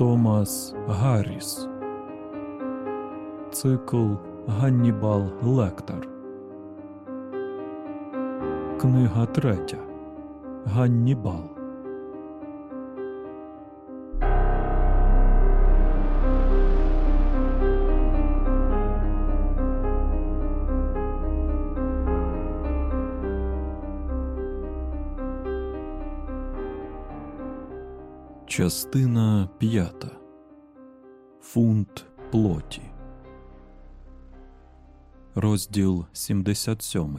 Томас Гарріс. Цикл Ганнібал Лектор. Книга третя. Ганнібал. Частина п'ята. Фунт плоті. Розділ 77.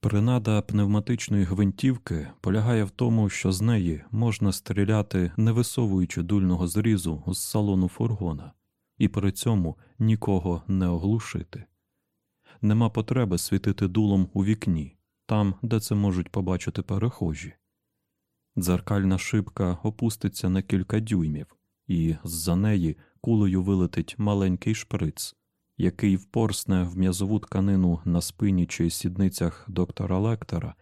Принада пневматичної гвинтівки полягає в тому, що з неї можна стріляти, не висовуючи дульного зрізу з салону фургона, і при цьому нікого не оглушити. Нема потреби світити дулом у вікні, там, де це можуть побачити перехожі. Дзеркальна шибка опуститься на кілька дюймів, і з-за неї кулею вилетить маленький шприц, який впорсне в м'язову тканину на спині чи сідницях доктора Лектора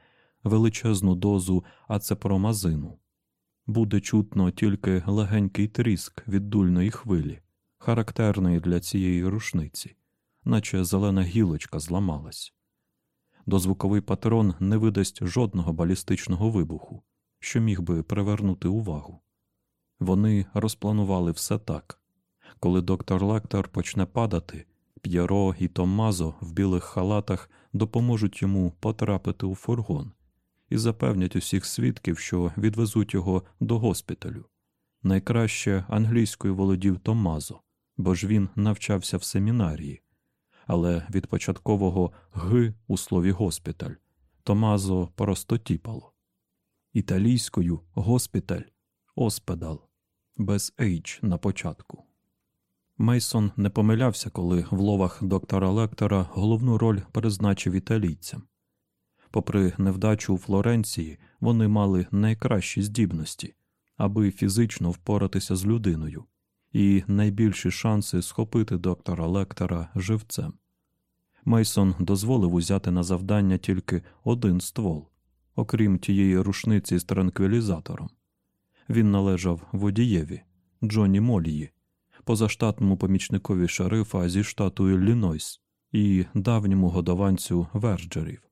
величезну дозу ацепромазину. Буде чутно тільки легенький тріск від дульної хвилі, характерної для цієї рушниці, наче зелена гілочка зламалась. Дозвуковий патрон не видасть жодного балістичного вибуху що міг би привернути увагу. Вони розпланували все так. Коли доктор Лектор почне падати, П'єро і Томмазо в білих халатах допоможуть йому потрапити у фургон і запевнять усіх свідків, що відвезуть його до госпіталю. Найкраще англійською володів Томмазо, бо ж він навчався в семінарії, але від початкового г у слові госпіталь Томазо просто тіпало італійською госпіталь, оспедал, без H на початку. Мейсон не помилявся, коли в ловах доктора Лектора головну роль призначив італійцям. Попри невдачу у Флоренції, вони мали найкращі здібності, аби фізично впоратися з людиною, і найбільші шанси схопити доктора Лектора живцем. Мейсон дозволив узяти на завдання тільки один ствол, окрім тієї рушниці з транквілізатором. Він належав водієві Джоні Молії, позаштатному помічникові шерифа зі штату Іллінойс і давньому годованцю Верджерів.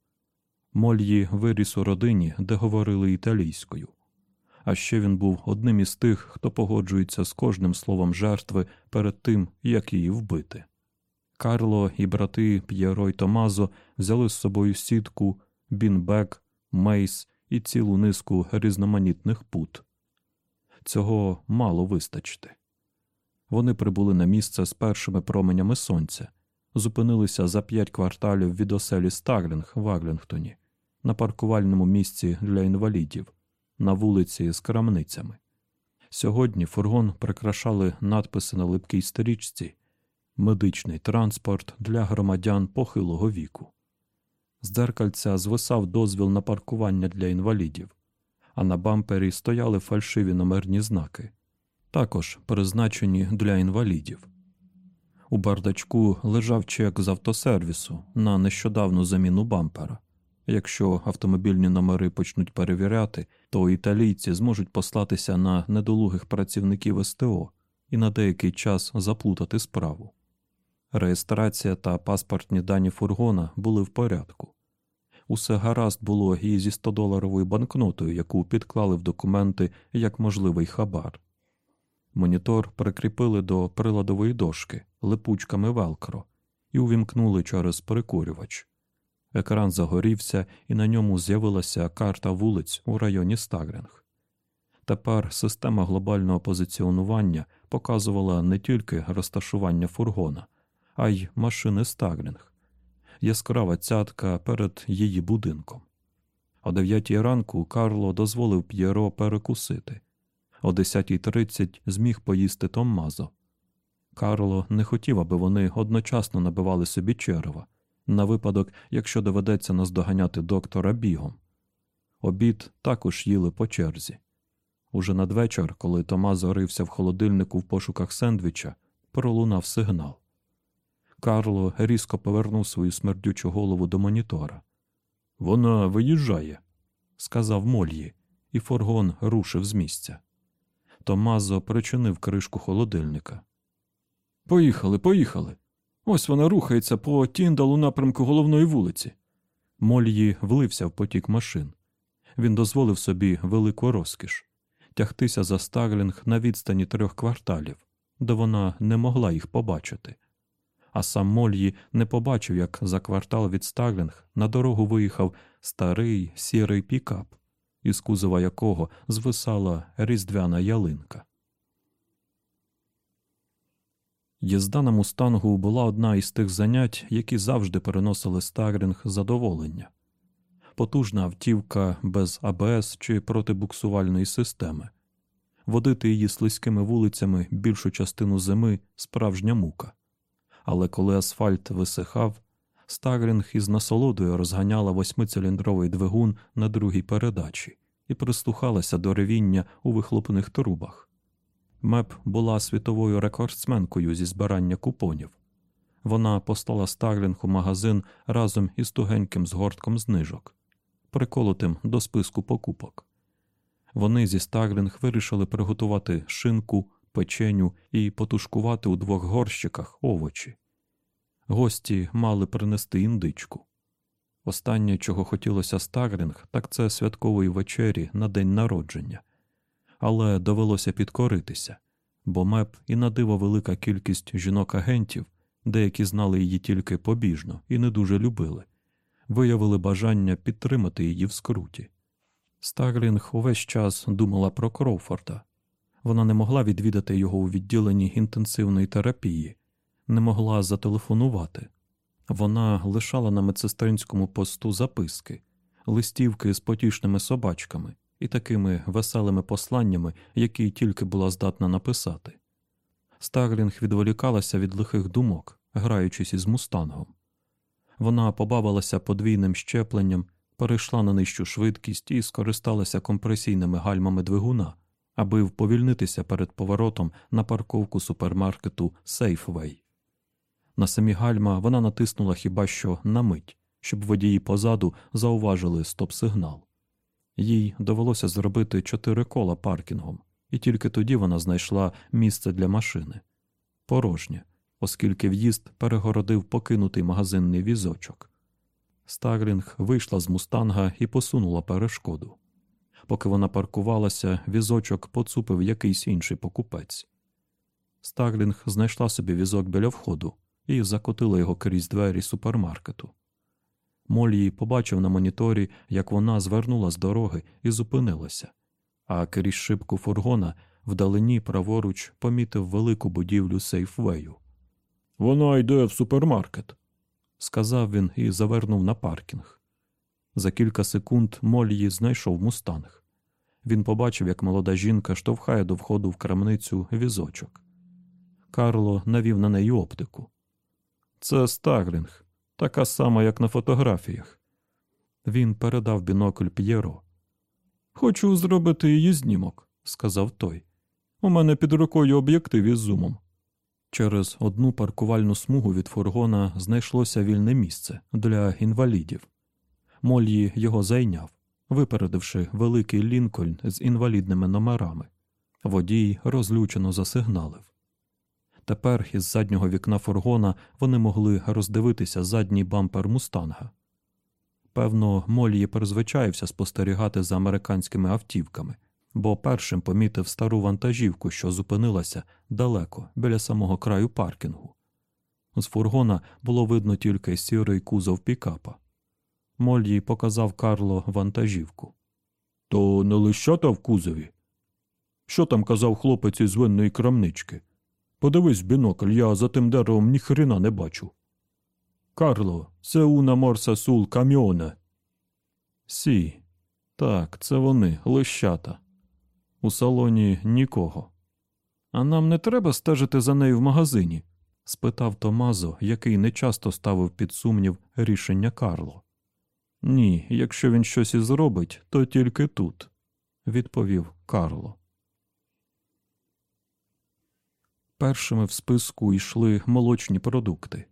Мольї виріс у родині, де говорили італійською. А ще він був одним із тих, хто погоджується з кожним словом жертви перед тим, як її вбити. Карло і брати П'єро й Томазо взяли з собою сітку, бінбек мейс і цілу низку різноманітних пут. Цього мало вистачити. Вони прибули на місце з першими променями сонця, зупинилися за п'ять кварталів від оселі Старлінг в Аглінгтоні, на паркувальному місці для інвалідів, на вулиці з крамницями. Сьогодні фургон прикрашали надписи на липкій стрічці медичний транспорт для громадян похилого віку. З дзеркальця звисав дозвіл на паркування для інвалідів, а на бампері стояли фальшиві номерні знаки, також призначені для інвалідів. У бардачку лежав чек з автосервісу на нещодавну заміну бампера. Якщо автомобільні номери почнуть перевіряти, то італійці зможуть послатися на недолугих працівників СТО і на деякий час заплутати справу. Реєстрація та паспортні дані фургона були в порядку. Усе гаразд було і зі 100-доларовою банкнотою, яку підклали в документи як можливий хабар. Монітор прикріпили до приладової дошки липучками велкро і увімкнули через перекурювач. Екран загорівся, і на ньому з'явилася карта вулиць у районі Стагринг. Тепер система глобального позиціонування показувала не тільки розташування фургона а й машини Стагрінг, яскрава цятка перед її будинком. О дев'ятій ранку Карло дозволив П'єро перекусити, о 10.30 зміг поїсти Томмазо. Карло не хотів, аби вони одночасно набивали собі черва, на випадок, якщо доведеться наздоганяти доктора бігом. Обід також їли по черзі. Уже надвечір, коли Томазо рився в холодильнику в пошуках сендвіча, пролунав сигнал. Карло різко повернув свою смердючу голову до монітора. Вона виїжджає, сказав Мольї, і фургон рушив з місця. Томазо причинив кришку холодильника. Поїхали, поїхали. Ось вона рухається по Тіндал у напрямку головної вулиці. Мольї влився в потік машин. Він дозволив собі велику розкіш тягтися за Старлінг на відстані трьох кварталів, де вона не могла їх побачити. А сам Мольї не побачив, як за квартал від Старлінг на дорогу виїхав старий сірий пікап, із кузова якого звисала різдвяна ялинка. Їзда на мустангу була одна із тих занять, які завжди переносили Старлінг задоволення. Потужна автівка без АБС чи протибуксувальної системи. Водити її слизькими вулицями більшу частину зими справжня мука. Але коли асфальт висихав, Старлінг із насолодою розганяла восьмициліндровий двигун на другій передачі і прислухалася до ревіння у вихлопних трубах. Мепп була світовою рекордсменкою зі збирання купонів. Вона послала Старлінг у магазин разом із тугеньким згортком знижок, приколотим до списку покупок. Вони зі Старлінг вирішили приготувати шинку, печеню і потушкувати у двох горщиках овочі. Гості мали принести індичку. Останнє, чого хотілося Старлінг, так це святкової вечері на день народження. Але довелося підкоритися, бо меп і на диво велика кількість жінок-агентів, деякі знали її тільки побіжно і не дуже любили, виявили бажання підтримати її в скруті. Старлінг увесь час думала про Кроуфорда. Вона не могла відвідати його у відділенні інтенсивної терапії, не могла зателефонувати. Вона лишала на медсестринському посту записки, листівки з потішними собачками і такими веселими посланнями, які тільки була здатна написати. Старлінг відволікалася від лихих думок, граючись із мустангом. Вона побавилася подвійним щепленням, перейшла на нижчу швидкість і скористалася компресійними гальмами двигуна, аби вповільнитися перед поворотом на парковку супермаркету Сейфвей. На самі гальма вона натиснула хіба що на мить, щоб водії позаду зауважили стоп-сигнал. Їй довелося зробити чотири кола паркінгом, і тільки тоді вона знайшла місце для машини порожнє, оскільки в'їзд перегородив покинутий магазинний візочок. Старлінг вийшла з мустанга і посунула перешкоду. Поки вона паркувалася, візочок поцупив якийсь інший покупець. Старлінг знайшла собі візок біля входу і закотила його крізь двері супермаркету. Мольї побачив на моніторі, як вона звернула з дороги і зупинилася, а крізь шибку фургона вдалині праворуч помітив велику будівлю Сейфвею. Вона йде в супермаркет, сказав він і завернув на паркінг. За кілька секунд Мольї знайшов мустанг. Він побачив, як молода жінка штовхає до входу в крамницю візочок. Карло навів на неї оптику. Це Старлінг, така сама, як на фотографіях. Він передав бінокль П'єро. Хочу зробити її знімок, сказав той. У мене під рукою об'єктив із зумом. Через одну паркувальну смугу від фургона знайшлося вільне місце для інвалідів. Моллі його зайняв, випередивши великий лінкольн з інвалідними номерами. Водій розлючено засигналив. Тепер із заднього вікна фургона вони могли роздивитися задній бампер мустанга. Певно, Молії перезвичаївся спостерігати за американськими автівками, бо першим помітив стару вантажівку, що зупинилася далеко біля самого краю паркінгу. З фургона було видно тільки сірий кузов пікапа. Моллі показав Карло вантажівку. То не лищата в кузові. Що там казав хлопець із винної крамнички? Подивись бінокль, я за тим деревом ніхрена не бачу. Карло, це уна морса сул каміоне. Сі. Так, це вони, лищата. У салоні нікого. А нам не треба стежити за нею в магазині? спитав Томазо, який нечасто ставив під сумнів рішення Карло. Ні, якщо він щось і зробить, то тільки тут, відповів Карло. Першими в списку йшли молочні продукти.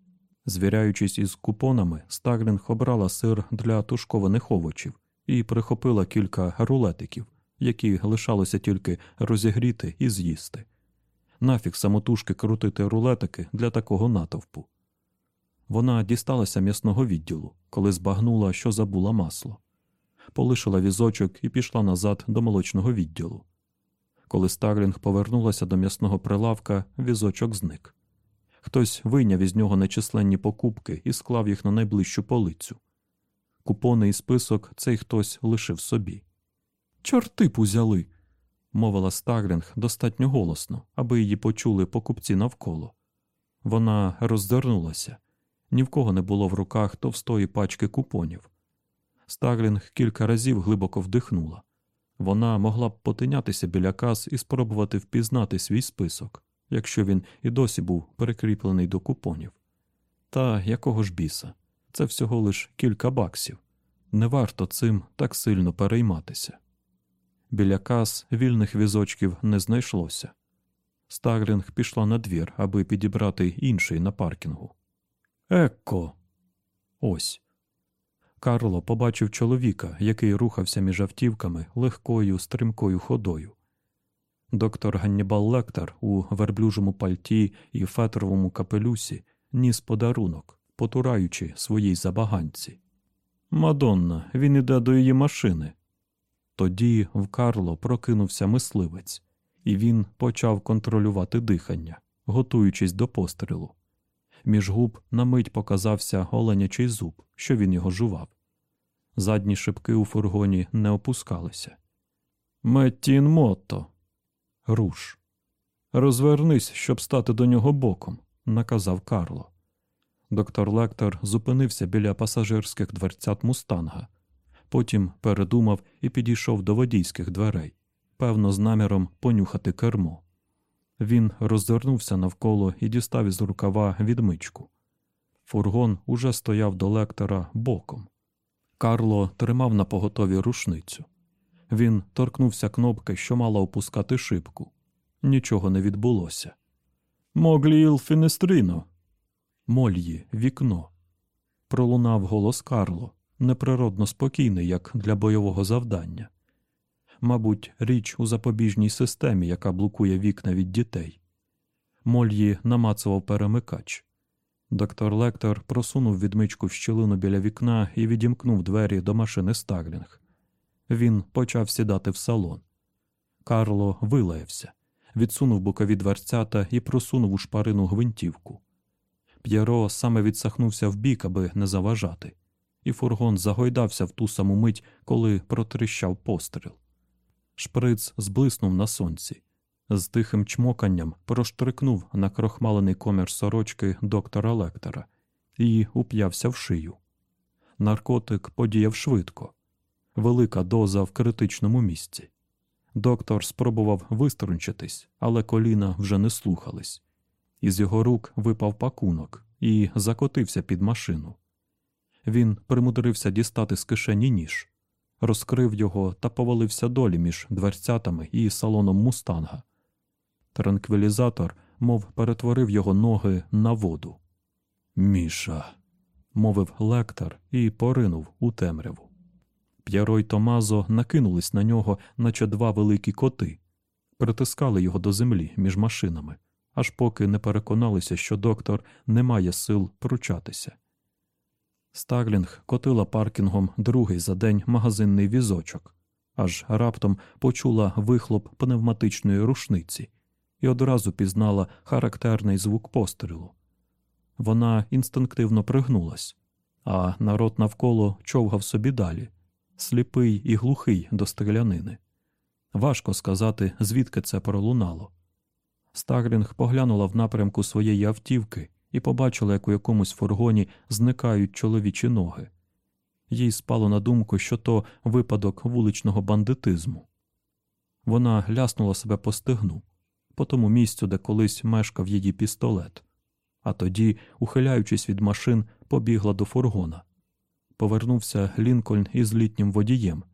Звіряючись із купонами, Старлінг обрала сир для тушкованих овочів і прихопила кілька рулетиків, які лишалося тільки розігріти і з'їсти. Нафіг самотужки крутити рулетики для такого натовпу. Вона дісталася м'ясного відділу, коли збагнула, що забула масло, полишила візочок і пішла назад до молочного відділу. Коли Старлінг повернулася до м'ясного прилавка, візочок зник. Хтось вийняв із нього нечисленні покупки і склав їх на найближчу полицю. Купони і список цей хтось лишив собі. Чорти узяли, мовила Старлінг достатньо голосно, аби її почули покупці навколо. Вона роззирнулася. Ні в кого не було в руках товстої пачки купонів. Старлінг кілька разів глибоко вдихнула. Вона могла б потинятися біля каз і спробувати впізнати свій список, якщо він і досі був перекріплений до купонів. Та якого ж біса? Це всього лиш кілька баксів. Не варто цим так сильно перейматися. Біля каз вільних візочків не знайшлося. Старлінг пішла на двір, аби підібрати інший на паркінгу. Екко. Ось. Карло побачив чоловіка, який рухався між автівками легкою стрімкою ходою. Доктор Ганнібал Лектор у верблюжому пальті і фетровому капелюсі ніс подарунок, потураючи своїй забаганці. Мадонна, він іде до її машини. Тоді в Карло прокинувся мисливець, і він почав контролювати дихання, готуючись до пострілу. Між губ на мить показався оленячий зуб, що він його жував. Задні шибки у фургоні не опускалися. Меттін Мотто. Руш. Розвернись, щоб стати до нього боком, наказав Карло. Доктор Лектор зупинився біля пасажирських дверцят мустанга, потім передумав і підійшов до водійських дверей, певно, з наміром понюхати кермо. Він роззирнувся навколо і дістав із рукава відмичку. Фургон уже стояв до лектора боком. Карло тримав на поготові рушницю. Він торкнувся кнопки, що мала опускати шибку. Нічого не відбулося. Могліл фінестріно. Мольї, вікно. Пролунав голос Карло, неприродно спокійний, як для бойового завдання мабуть, річ у запобіжній системі, яка блокує вікна від дітей. Мольї намацував перемикач. Доктор Лектор просунув відмичку в щілину біля вікна і відімкнув двері до машини Старлінг. Він почав сідати в салон. Карло вилаявся, відсунув бокові дверцята і просунув у шпарину гвинтівку. П'єро саме відсахнувся вбік, аби не заважати, і фургон загойдався в ту саму мить, коли протріщав постріл. Шприц зблиснув на сонці, з тихим чмоканням проштрикнув на крохмалений комір сорочки доктора Лектора і уп'явся в шию. Наркотик подіяв швидко, велика доза в критичному місці. Доктор спробував виструнчитись, але коліна вже не слухались. Із його рук випав пакунок і закотився під машину. Він примудрився дістати з кишені ніж розкрив його та повалився долі між дверцятами і салоном мустанга. Транквілізатор, мов перетворив його ноги на воду. Міша, мовив лектор і поринув у темряву. П'яро й Томазо накинулись на нього, наче два великі коти, притискали його до землі між машинами, аж поки не переконалися, що доктор не має сил пручатися. Старлінг котила паркінгом другий за день магазинний візочок, аж раптом почула вихлоп пневматичної рушниці і одразу пізнала характерний звук пострілу. Вона інстинктивно пригнулась, а народ навколо човгав собі далі, сліпий і глухий до стрілянини. Важко сказати, звідки це пролунало. Старлінг поглянула в напрямку своєї автівки і побачила, як у якомусь фургоні зникають чоловічі ноги. Їй спало на думку, що то випадок вуличного бандитизму. Вона ляснула себе по стегну, по тому місцю, де колись мешкав її пістолет, а тоді, ухиляючись від машин, побігла до фургона. Повернувся Лінкольн із літнім водієм.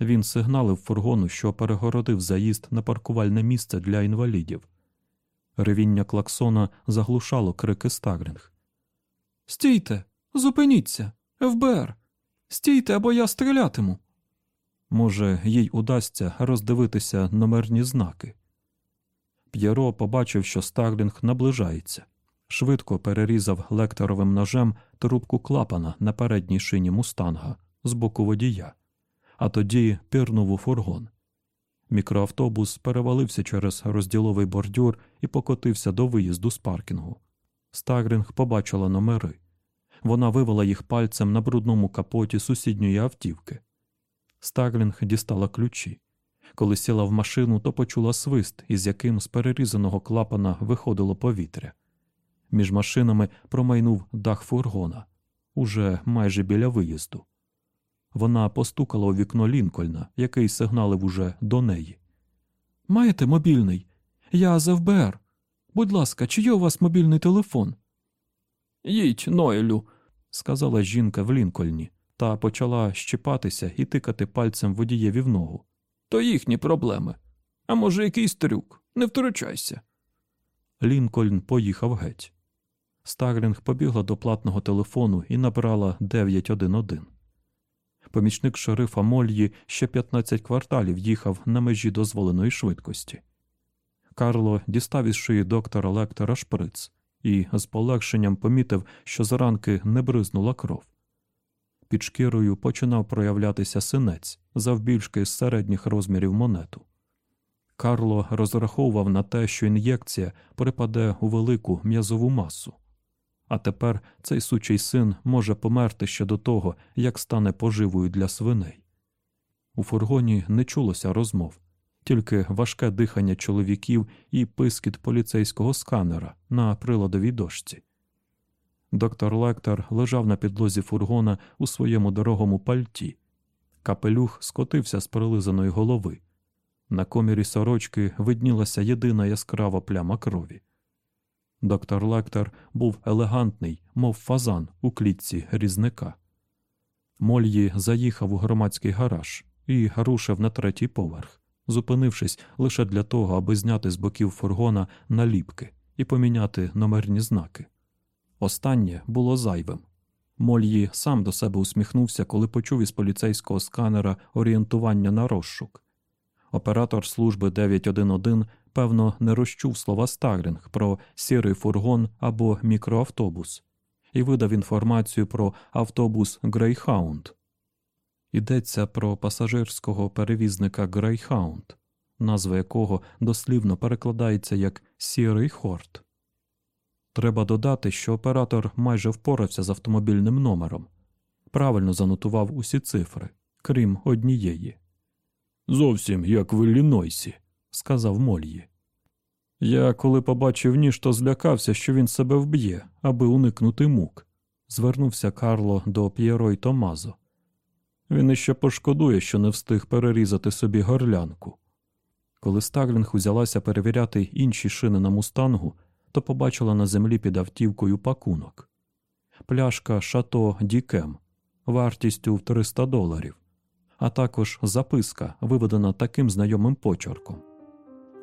Він сигналив фургону, що перегородив заїзд на паркувальне місце для інвалідів. Ревіння клаксона заглушало крики Старлінг. Стійте, зупиніться, ФБР! Стійте, або я стрілятиму. Може, їй удасться роздивитися номерні знаки. П'єро побачив, що Старлінг наближається, швидко перерізав лекторовим ножем трубку клапана на передній шині мустанга з боку водія, а тоді пірнув у фургон. Мікроавтобус перевалився через розділовий бордюр і покотився до виїзду з паркінгу. Старлінг побачила номери. Вона вивела їх пальцем на брудному капоті сусідньої автівки. Старлінг дістала ключі. Коли сіла в машину, то почула свист, із яким з перерізаного клапана виходило повітря. Між машинами промайнув дах фургона уже майже біля виїзду. Вона постукала у вікно Лінкольна, який сигналив уже до неї. Маєте мобільний? Я з ФБР. Будь ласка, чи є у вас мобільний телефон? Їдь, Ноелю, сказала жінка в Лінкольні, та почала щипатися і тикати пальцем водієві в ногу. То їхні проблеми. А може, якийсь трюк. Не втручайся. Лінкольн поїхав геть. Старлінг побігла до платного телефону і набрала 911. Помічник шерифа Мольї ще 15 кварталів їхав на межі дозволеної швидкості. Карло дістав із шиї доктора Лектора шприц і з полегшенням помітив, що з ранки не бризнула кров. Під шкірою починав проявлятися синець завбільшки з середніх розмірів монету. Карло розраховував на те, що ін'єкція припаде у велику м'язову масу. А тепер цей сучий син може померти ще до того, як стане поживою для свиней. У фургоні не чулося розмов, тільки важке дихання чоловіків і пискіт поліцейського сканера на приладовій дошці. Доктор Лектор лежав на підлозі фургона у своєму дорогому пальті. Капелюх скотився з прилизаної голови. На комірі сорочки виднілася єдина яскрава пляма крові. Доктор Лектор був елегантний, мов фазан у клітці різника. Мольї заїхав у громадський гараж і рушив на третій поверх, зупинившись лише для того, аби зняти з боків фургона наліпки і поміняти номерні знаки. Останнє було зайвим. Моґлі сам до себе усміхнувся, коли почув із поліцейського сканера орієнтування на розшук. Оператор служби 911, певно, не розчув слова Старлінг про сірий фургон або мікроавтобус і видав інформацію про автобус Грейхаунд. Йдеться про пасажирського перевізника Грейхаунд, назва якого дослівно перекладається як сірий хорт. Треба додати, що оператор майже впорався з автомобільним номером, правильно занотував усі цифри, крім однієї. Зовсім як в Іллінойсі», – сказав Мольї. Я, коли побачив ніж, то злякався, що він себе вб'є, аби уникнути мук. Звернувся Карло до П'єро й Томазо. Він іще пошкодує, що не встиг перерізати собі горлянку. Коли Старлінг узялася перевіряти інші шини на мустангу, то побачила на землі під автівкою пакунок пляшка Шато Дікем вартістю в 300 доларів, а також записка, виведена таким знайомим почерком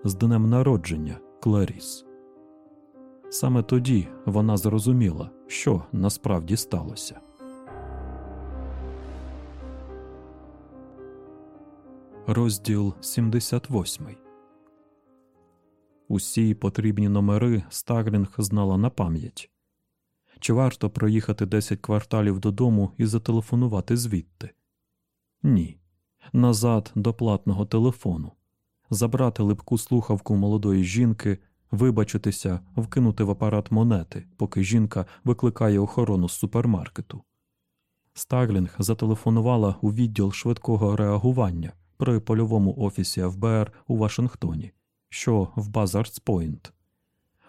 з днем народження Кларіс. Саме тоді вона зрозуміла, що насправді сталося. Розділ 78 Усі потрібні номери Старлінг знала на пам'ять. Чи варто проїхати 10 кварталів додому і зателефонувати звідти? Ні. Назад до платного телефону, забрати липку слухавку молодої жінки, вибачитися, вкинути в апарат монети, поки жінка викликає охорону з супермаркету. Старлінг зателефонувала у відділ швидкого реагування при польовому офісі ФБР у Вашингтоні що в Базардс-Пойнт.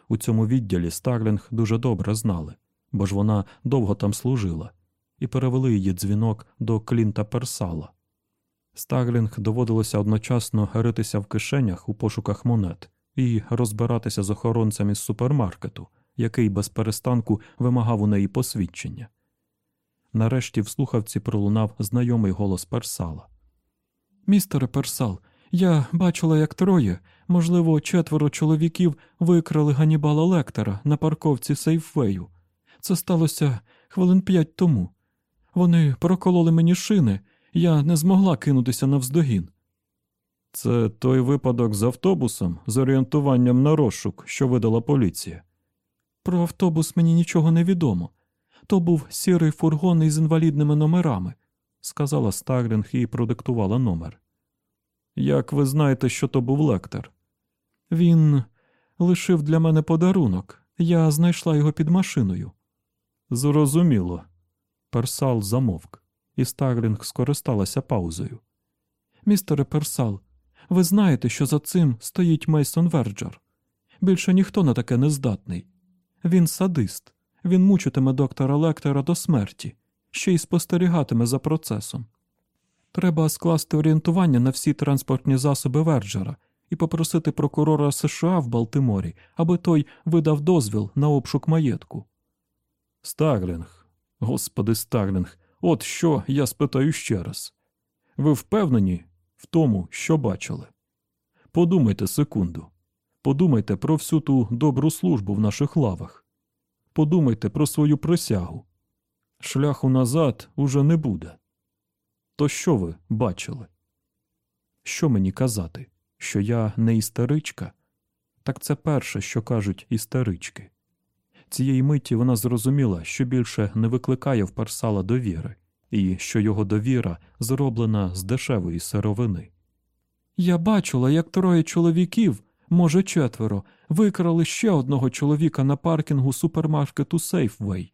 У цьому відділі Старлінг дуже добре знали, бо ж вона довго там служила, і перевели її дзвінок до Клінта Персала. Старлінг доводилося одночасно ритися в кишенях у пошуках монет і розбиратися з охоронцем із супермаркету, який без перестанку вимагав у неї посвідчення. Нарешті в слухавці пролунав знайомий голос Персала. Містере Персал, я бачила, як троє, можливо, четверо чоловіків викрали Ганібала Лектора на парковці Сейфвею. Це сталося хвилин п'ять тому. Вони прокололи мені шини Я не змогла кинутися навздогін. Це той випадок з автобусом з орієнтуванням на розшук, що видала поліція. Про автобус мені нічого не відомо. То був сірий фургон із інвалідними номерами, сказала Старлінг і продиктувала номер. Як ви знаєте, що то був Лектор? Він лишив для мене подарунок. Я знайшла його під машиною. Зрозуміло. Персал замовк, і Старлінг скористалася паузою. Містере Персал, ви знаєте, що за цим стоїть Мейсон Верджер. Більше ніхто на таке не здатний. Він садист, він мучитиме доктора Лектора до смерті, ще й спостерігатиме за процесом. Треба скласти орієнтування на всі транспортні засоби Верджера і попросити прокурора США в Балтиморі, аби той видав дозвіл на обшук маєтку. Старлінг, господи Старлінг, от що я спитаю ще раз. Ви впевнені в тому, що бачили? Подумайте секунду. Подумайте про всю ту добру службу в наших лавах. Подумайте про свою присягу. Шляху назад уже не буде. То що ви бачили? Що мені казати? Що я не істеричка? Так це перше, що кажуть істерички. Цієї миті вона зрозуміла, що більше не викликає в Парсала довіри, і що його довіра зроблена з дешевої сировини. Я бачила, як троє чоловіків, може четверо, викрали ще одного чоловіка на паркінгу супермаркету Сейфвей.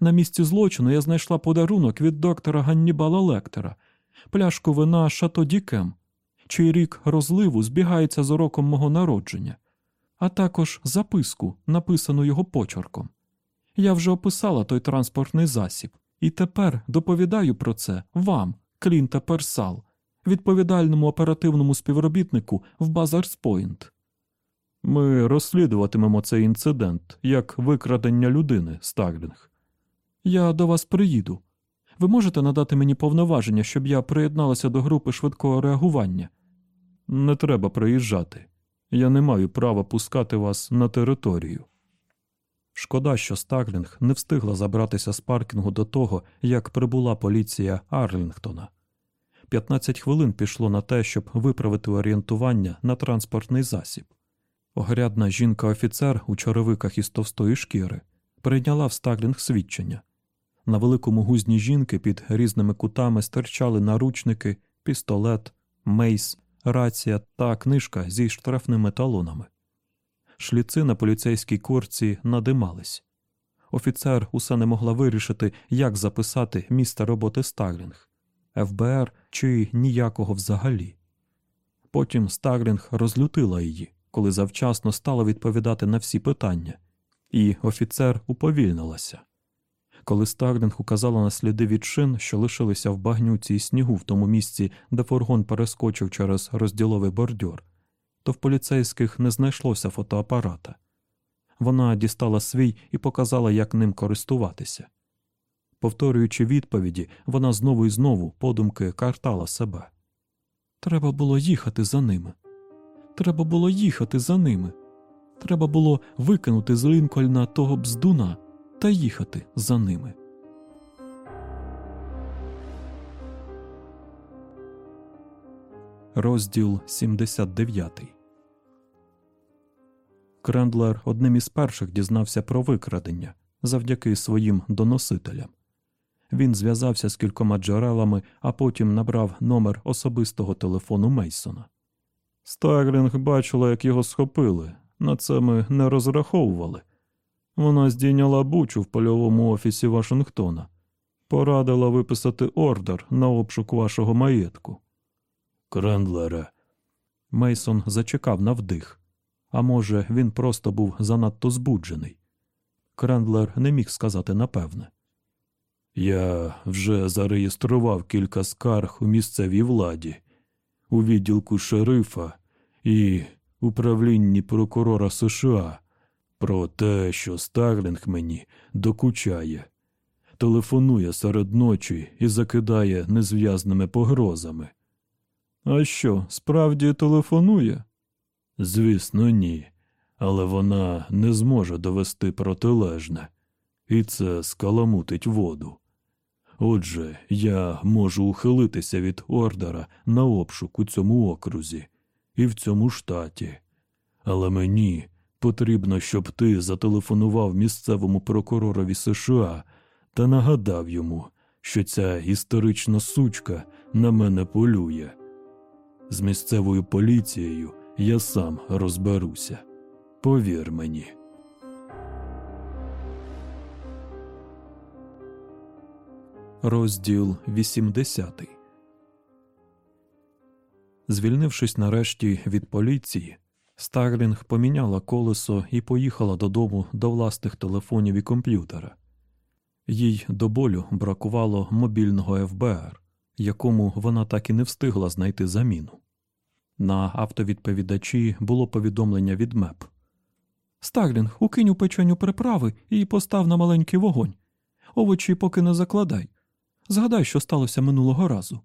На місці злочину я знайшла подарунок від доктора Ганнібала Лектора, пляшку вина Шато Дікем, чий рік розливу збігається з уроком мого народження, а також записку, написану його почерком. Я вже описала той транспортний засіб, і тепер доповідаю про це вам, Клінта Персал, відповідальному оперативному співробітнику в Базарспойнт. Ми розслідуватимемо цей інцидент як викрадення людини, Старлінг. Я до вас приїду. Ви можете надати мені повноваження, щоб я приєдналася до групи швидкого реагування? Не треба приїжджати. Я не маю права пускати вас на територію. Шкода, що Старлінг не встигла забратися з паркінгу до того, як прибула поліція Арлінгтона. 15 хвилин пішло на те, щоб виправити орієнтування на транспортний засіб. Огрядна жінка-офіцер у черевиках із товстої шкіри прийняла в Старлінг свідчення. На великому гузні жінки під різними кутами стирчали наручники, пістолет, мейс, рація та книжка зі штрафними талонами. Шліци на поліцейській корці надимались. Офіцер усе не могла вирішити, як записати місце роботи Старлінг, ФБР чи ніякого взагалі. Потім Старлінг розлютила її, коли завчасно стала відповідати на всі питання, і офіцер уповільнилася. Коли Старлінг указала на сліди від шин, що лишилися в багнюці і снігу в тому місці, де фургон перескочив через розділовий бордюр, то в поліцейських не знайшлося фотоапарата. Вона дістала свій і показала, як ним користуватися. Повторюючи відповіді, вона знову і знову подумки картала себе. Треба було їхати за ними. Треба було їхати за ними. Треба було викинути з Лінкольна того бздуна та їхати за ними. Розділ 79 Крендлер одним із перших дізнався про викрадення завдяки своїм доносителям. Він зв'язався з кількома джерелами, а потім набрав номер особистого телефону Мейсона. Старлінг бачила, як його схопили. На це ми не розраховували. Вона здійняла бучу в польовому офісі Вашингтона, порадила виписати ордер на обшук вашого маєтку. Крендлере. Мейсон зачекав на вдих. А може, він просто був занадто збуджений. Крендлер не міг сказати напевне. Я вже зареєстрував кілька скарг у місцевій владі, у відділку шерифа і управлінні прокурора США про те, що Старлінг мені докучає, телефонує серед ночі і закидає незв'язними погрозами. А що, справді телефонує? Звісно, ні, але вона не зможе довести протилежне, і це скаламутить воду. Отже, я можу ухилитися від ордера на обшук у цьому окрузі і в цьому штаті. Але мені потрібно, щоб ти зателефонував місцевому прокуророві США та нагадав йому, що ця історична сучка на мене полює. З місцевою поліцією я сам розберуся. Повір мені. Розділ 80 Звільнившись нарешті від поліції, Старлінг поміняла колесо і поїхала додому до власних телефонів і комп'ютера. Їй до болю бракувало мобільного ФБР, якому вона так і не встигла знайти заміну. На автовідповідачі було повідомлення від Мепп. Старлінг, укинь у печеню приправи і постав на маленький вогонь. Овочі поки не закладай. Згадай, що сталося минулого разу.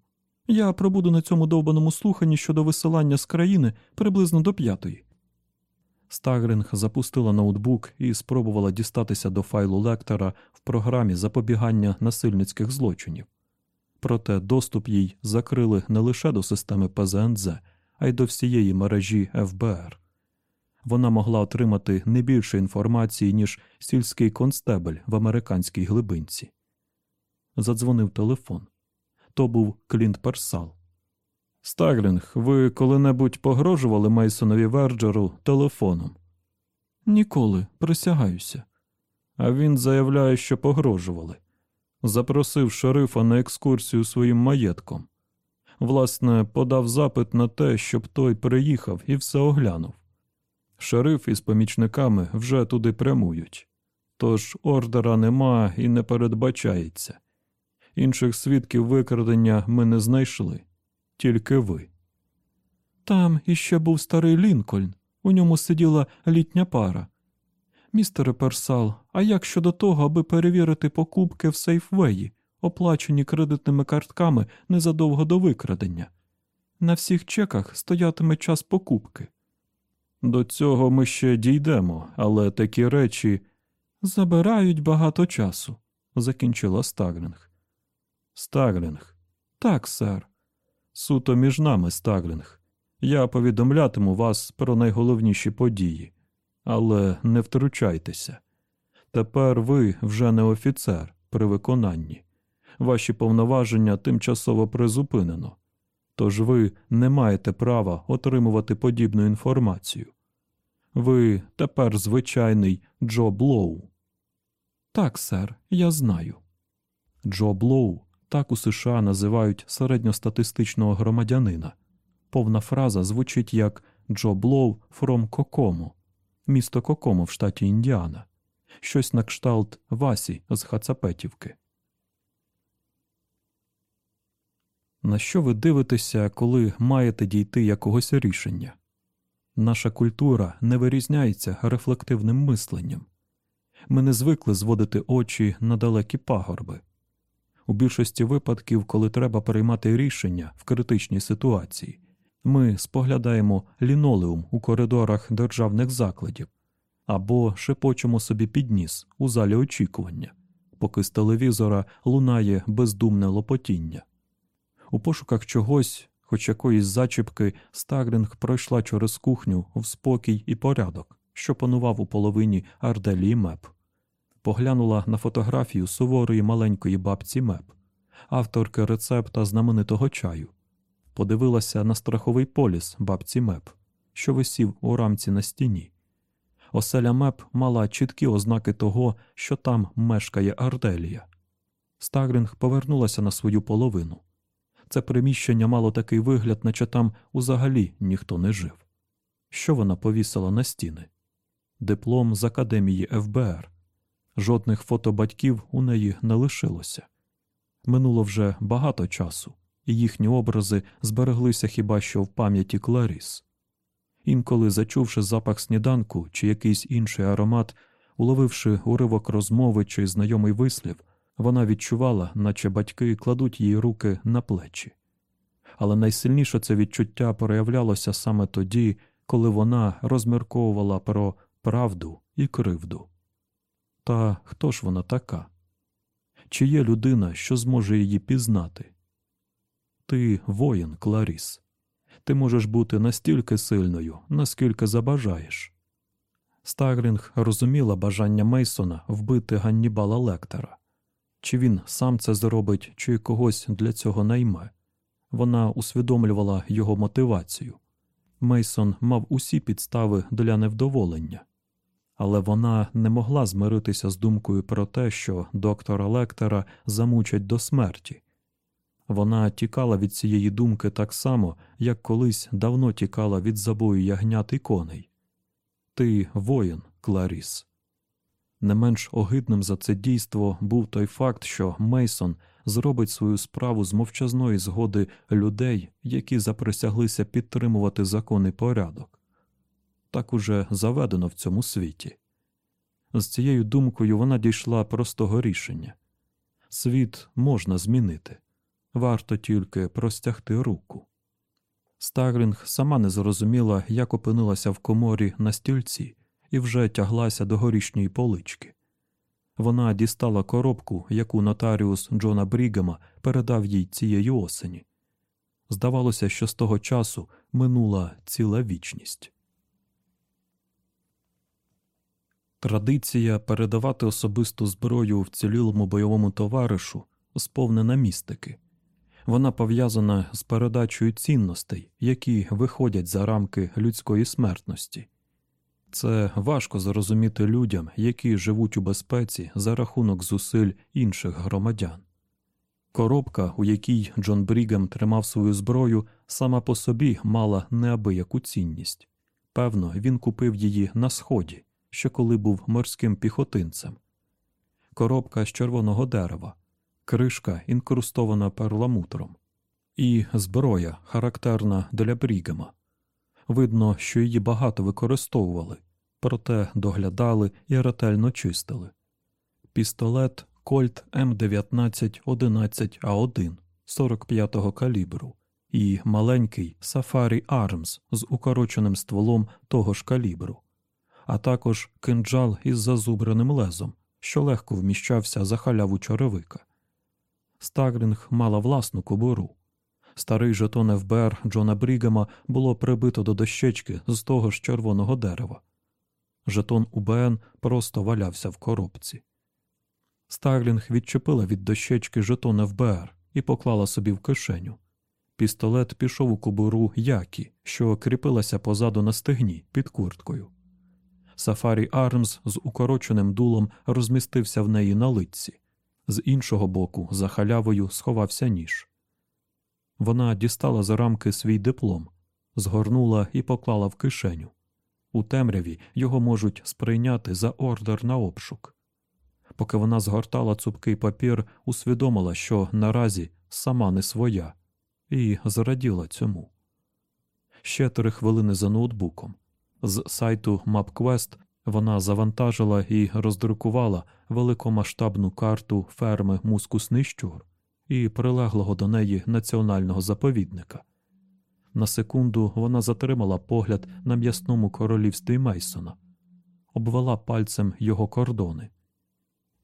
Я пробуду на цьому довбаному слуханні щодо висилання з країни приблизно до п'ятої. Стагринг запустила ноутбук і спробувала дістатися до файлу лектора в програмі запобігання насильницьких злочинів. Проте доступ їй закрили не лише до системи ПЗНЗ, а й до всієї мережі ФБР. Вона могла отримати не більше інформації, ніж сільський констебель в американській глибинці. Задзвонив телефон. То був Клінт Персал. Старлінг, ви коли-небудь погрожували Мейсонові Верджеру телефоном? Ніколи, присягаюся. А він заявляє, що погрожували. Запросив шерифа на екскурсію своїм маєтком. Власне, подав запит на те, щоб той приїхав і все оглянув. Шериф із помічниками вже туди прямують. Тож ордера нема і не передбачається. Інших свідків викрадення ми не знайшли, тільки ви. Там іще був старий Лінкольн, у ньому сиділа літня пара. Містере Персал, а як щодо того, аби перевірити покупки в сейфвеї, оплачені кредитними картками незадовго до викрадення? На всіх чеках стоятиме час покупки. До цього ми ще дійдемо, але такі речі забирають багато часу, закінчила Старлінг. Старлінг. Так, сер. Суто між нами, Старлінг. Я повідомлятиму вас про найголовніші події, але не втручайтеся. Тепер ви вже не офіцер при виконанні. Ваші повноваження тимчасово призупинено, тож ви не маєте права отримувати подібну інформацію. Ви тепер звичайний Джо Блоу. Так, сер, я знаю. Джо Блоу так у США називають середньостатистичного громадянина. Повна фраза звучить як Джо Блоу фром Кокомо, місто Кокомо в штаті Індіана, щось на кшталт Васі з Хацапетівки. На що ви дивитеся, коли маєте дійти якогось рішення? Наша культура не вирізняється рефлективним мисленням. Ми не звикли зводити очі на далекі пагорби. У більшості випадків, коли треба приймати рішення в критичній ситуації, ми споглядаємо лінолеум у коридорах державних закладів або шепочемо собі під ніс у залі очікування, поки з телевізора лунає бездумне лопотіння. У пошуках чогось, хоч якоїсь зачіпки, Старлінг пройшла через кухню в спокій і порядок, що панував у половині Арделії Меп поглянула на фотографію суворої маленької бабці Меп, авторки рецепта знаменитого чаю, подивилася на страховий поліс бабці Меп, що висів у рамці на стіні. Оселя Меп мала чіткі ознаки того, що там мешкає Арделія. Старлінг повернулася на свою половину. Це приміщення мало такий вигляд, наче там узагалі ніхто не жив. Що вона повісила на стіни? Диплом з академії ФБР, Жодних фото батьків у неї не лишилося. Минуло вже багато часу, і їхні образи збереглися хіба що в пам'яті Кларіс. Інколи, зачувши запах сніданку чи якийсь інший аромат, уловивши уривок розмови чи знайомий вислів, вона відчувала, наче батьки кладуть їй руки на плечі. Але найсильніше це відчуття проявлялося саме тоді, коли вона розмірковувала про правду і кривду. Та хто ж вона така? чи є людина, що зможе її пізнати. Ти воїн, Кларіс. Ти можеш бути настільки сильною, наскільки забажаєш. Старлінг розуміла бажання Мейсона вбити Ганнібала Лектора. Чи він сам це зробить, чи когось для цього найме. Вона усвідомлювала його мотивацію. Мейсон мав усі підстави для невдоволення, але вона не могла змиритися з думкою про те, що доктора Лектора замучать до смерті. Вона тікала від цієї думки так само, як колись давно тікала від забою ягнят і коней. Ти воїн, Кларіс. Не менш огидним за це дійство був той факт, що Мейсон зробить свою справу з мовчазної згоди людей, які заприсяглися підтримувати законний порядок. Так уже заведено в цьому світі. З цією думкою вона дійшла простого рішення світ можна змінити, варто тільки простягти руку. Старлінг сама не зрозуміла, як опинилася в коморі на стільці і вже тяглася до горішньої полички. Вона дістала коробку, яку нотаріус Джона Брігема передав їй цієї осені. Здавалося, що з того часу минула ціла вічність. Традиція передавати особисту зброю вцілілому бойовому товаришу сповнена містики. Вона пов'язана з передачею цінностей, які виходять за рамки людської смертності. Це важко зрозуміти людям, які живуть у безпеці за рахунок зусиль інших громадян. Коробка, у якій Джон Брігем тримав свою зброю, сама по собі мала неабияку цінність. Певно, він купив її на сході, ще коли був морським піхотинцем. Коробка з червоного дерева, кришка інкрустована перламутром, і зброя, характерна для Брігема. Видно, що її багато використовували, проте доглядали і ретельно чистили. Пістолет Кольт М19 11 А1 45-го калібру і маленький Safari Arms з укороченим стволом того ж калібру, а також кинджал із зазубреним лезом, що легко вміщався за халяву черевика. Старлінг мала власну кобуру. Старий жетон ФБР Джона Брігема було прибито до дощечки з того ж червоного дерева. Жетон УБН просто валявся в коробці. Старлінг відчепила від дощечки жетон ФБР і поклала собі в кишеню. Пістолет пішов у кобуру Які, що кріпилася позаду на стегні під курткою. Сафарі Армс з укороченим дулом розмістився в неї на лиці. З іншого боку, за халявою сховався ніж. Вона дістала за рамки свій диплом, згорнула і поклала в кишеню. У темряві його можуть сприйняти за ордер на обшук. Поки вона згортала цупкий папір, усвідомила, що наразі сама не своя, і зраділа цьому. Ще три хвилини за ноутбуком. З сайту MapQuest вона завантажила і роздрукувала великомасштабну карту ферми Мускусний щур і прилеглого до неї національного заповідника. На секунду вона затримала погляд на м'ясному королівстві Мейсона, обвела пальцем його кордони.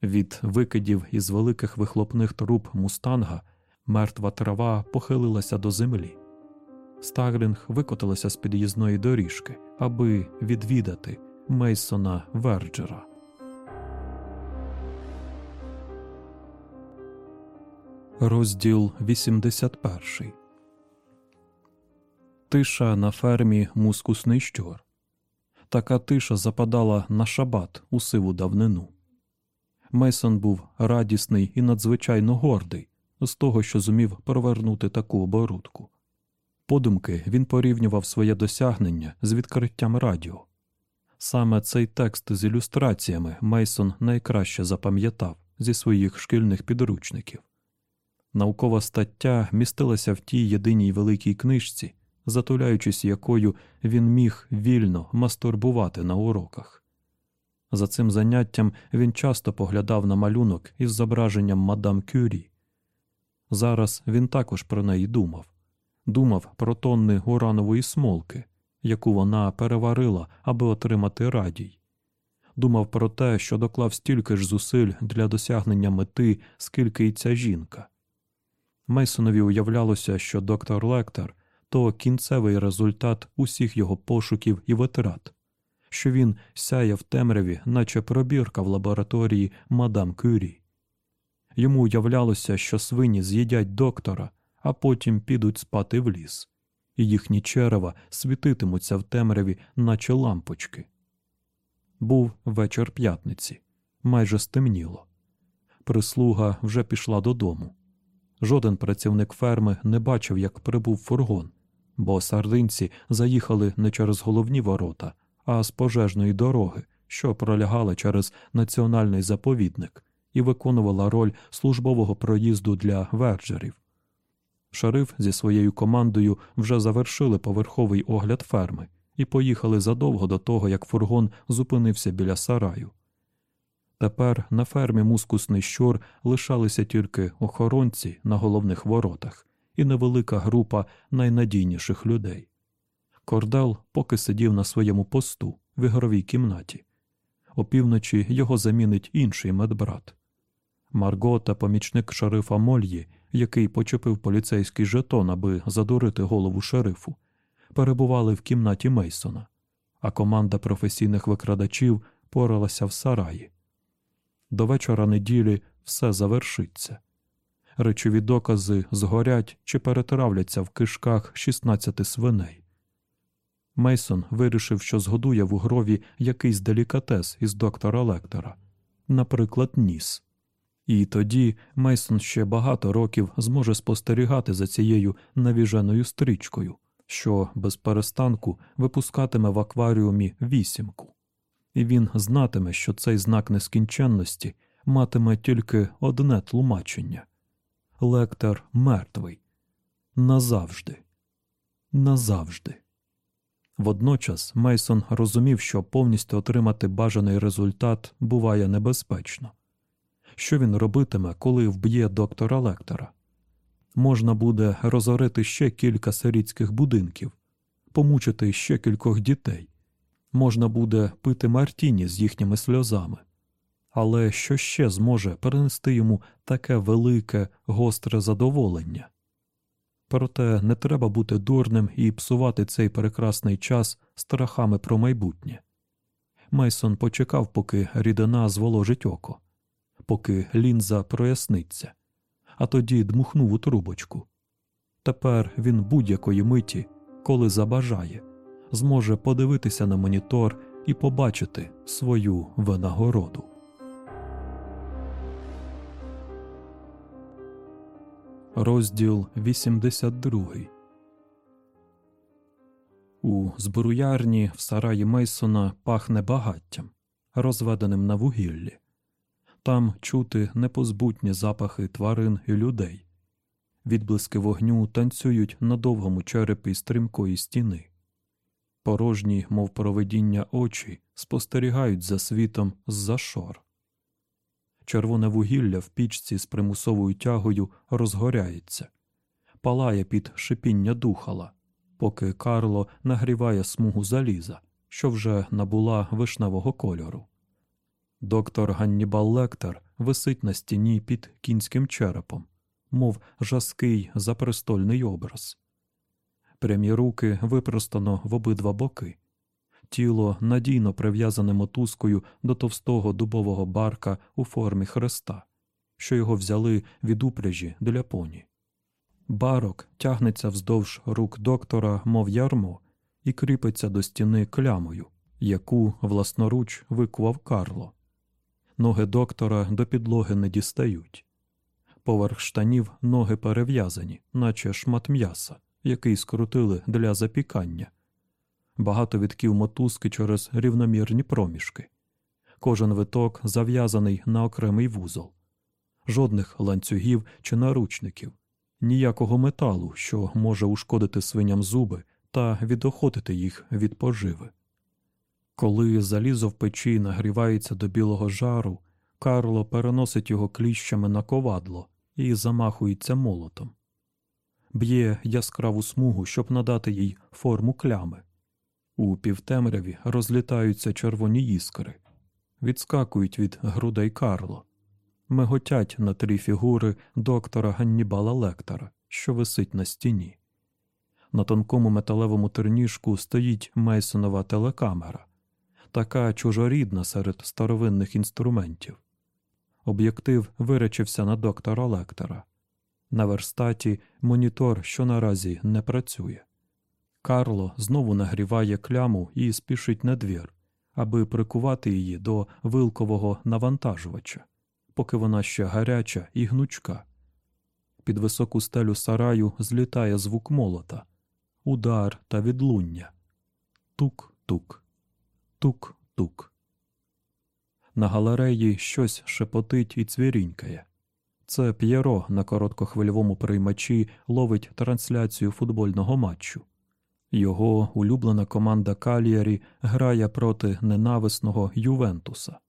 Від викидів із великих вихлопних труб мустанга мертва трава похилилася до землі. Старлінг викотилася з під'їзної доріжки, аби відвідати Мейсона Верджера. Розділ 81 Тиша на фермі мускусний щур. Така тиша западала на шабат у сиву давнину. Мейсон був радісний і надзвичайно гордий з того, що зумів провернути таку оборудку. Подумки він порівнював своє досягнення з відкриттям радіо. Саме цей текст з ілюстраціями Мейсон найкраще запам'ятав зі своїх шкільних підручників. Наукова стаття містилася в тій єдиній великій книжці, затуляючись якою він міг вільно мастурбувати на уроках. За цим заняттям він часто поглядав на малюнок із зображенням мадам Кюрі. Зараз він також про неї думав думав про тонни уранової смолки, яку вона переварила, аби отримати радій. думав про те, що доклав стільки ж зусиль для досягнення мети, скільки й ця жінка. Мейсонові уявлялося, що доктор Лектор то кінцевий результат усіх його пошуків і витрат, що він сяє в темряві, наче пробірка в лабораторії мадам Кюрі. Йому уявлялося, що свині з'їдять доктора, а потім підуть спати в ліс, і їхні черева світитимуться в темряві, наче лампочки. Був вечір п'ятниці, майже стемніло. Прислуга вже пішла додому. Жоден працівник ферми не бачив, як прибув фургон, бо сардинці заїхали не через головні ворота, а з пожежної дороги, що пролягала через національний заповідник і виконувала роль службового проїзду для верджерів. Шериф зі своєю командою вже завершили поверховий огляд ферми і поїхали задовго до того, як фургон зупинився біля сараю. Тепер на фермі мускусний щур лишалися тільки охоронці на головних воротах і невелика група найнадійніших людей. Кордел поки сидів на своєму посту в ігровій кімнаті. Опівночі його замінить інший медбрат. Марго та помічник шерифа Мольї, який почепив поліцейський жетон, аби задурити голову шерифу, перебували в кімнаті Мейсона, а команда професійних викрадачів поралася в сараї. До вечора неділі все завершиться. Речові докази згорять чи перетравляться в кишках 16 свиней. Мейсон вирішив, що згодує в угрові якийсь делікатес із доктора Лектора, наприклад, ніс. І тоді Мейсон ще багато років зможе спостерігати за цією навіженою стрічкою, що без перестанку випускатиме в акваріумі вісімку. І він знатиме, що цей знак нескінченності матиме тільки одне тлумачення лектор мертвий. Назавжди. Назавжди. Водночас Мейсон розумів, що повністю отримати бажаний результат буває небезпечно. Що він робитиме, коли вб'є доктора Лектора? Можна буде розорити ще кілька сирітських будинків, помучити ще кількох дітей, можна буде пити Мартіні з їхніми сльозами. Але що ще зможе перенести йому таке велике, гостре задоволення? Проте не треба бути дурним і псувати цей прекрасний час страхами про майбутнє. Мейсон почекав, поки рідина зволожить око, поки лінза проясниться, а тоді дмухнув у трубочку. Тепер він будь-якої миті, коли забажає, зможе подивитися на монітор і побачити свою винагороду. Розділ 82 У збруярні в сараї Мейсона пахне багаттям, розведеним на вугіллі. Там чути непозбутні запахи тварин і людей. Відблиски вогню танцюють на довгому черепі стрімкої стіни. Порожні, мов провидіння очі, спостерігають за світом з-за шор. Червоне вугілля в пічці з примусовою тягою розгоряється, палає під шипіння духала, поки Карло нагріває смугу заліза, що вже набула вишневого кольору. Доктор Ганнібал Лектор висить на стіні під кінським черепом, мов жаский запрестольний образ. Прямі руки випростано в обидва боки тіло надійно прив'язане мотузкою до товстого дубового барка у формі хреста, що його взяли від упряжі для поні. Барок тягнеться вздовж рук доктора, мов ярмо, і кріпиться до стіни клямою, яку власноруч викував Карло. Ноги доктора до підлоги не дістають. Поверх штанів ноги перев'язані, наче шмат м'яса, який скрутили для запікання багато витків мотузки через рівномірні проміжки. Кожен виток зав'язаний на окремий вузол, жодних ланцюгів чи наручників, ніякого металу, що може ушкодити свиням зуби та відохотити їх від поживи. Коли залізо в печі нагрівається до білого жару, Карло переносить його кліщами на ковадло і замахується молотом, б'є яскраву смугу, щоб надати їй форму клями. У півтемряві розлітаються червоні іскри. відскакують від грудей Карло, миготять на три фігури доктора Ганнібала Лектора, що висить на стіні. На тонкому металевому терніжку стоїть Мейсонова телекамера, така чужорідна серед старовинних інструментів. Об'єктив виречився на доктора Лектора. На верстаті монітор, що наразі не працює. Карло знову нагріває кляму і спішить на двір, аби прикувати її до вилкового навантажувача, поки вона ще гаряча і гнучка. Під високу стелю сараю злітає звук молота, удар та відлуння. Тук-тук, тук-тук. На галереї щось шепотить і цвірінькає. Це П'єро на короткохвильовому приймачі ловить трансляцію футбольного матчу. Його улюблена команда Каліарі грає проти ненависного Ювентуса.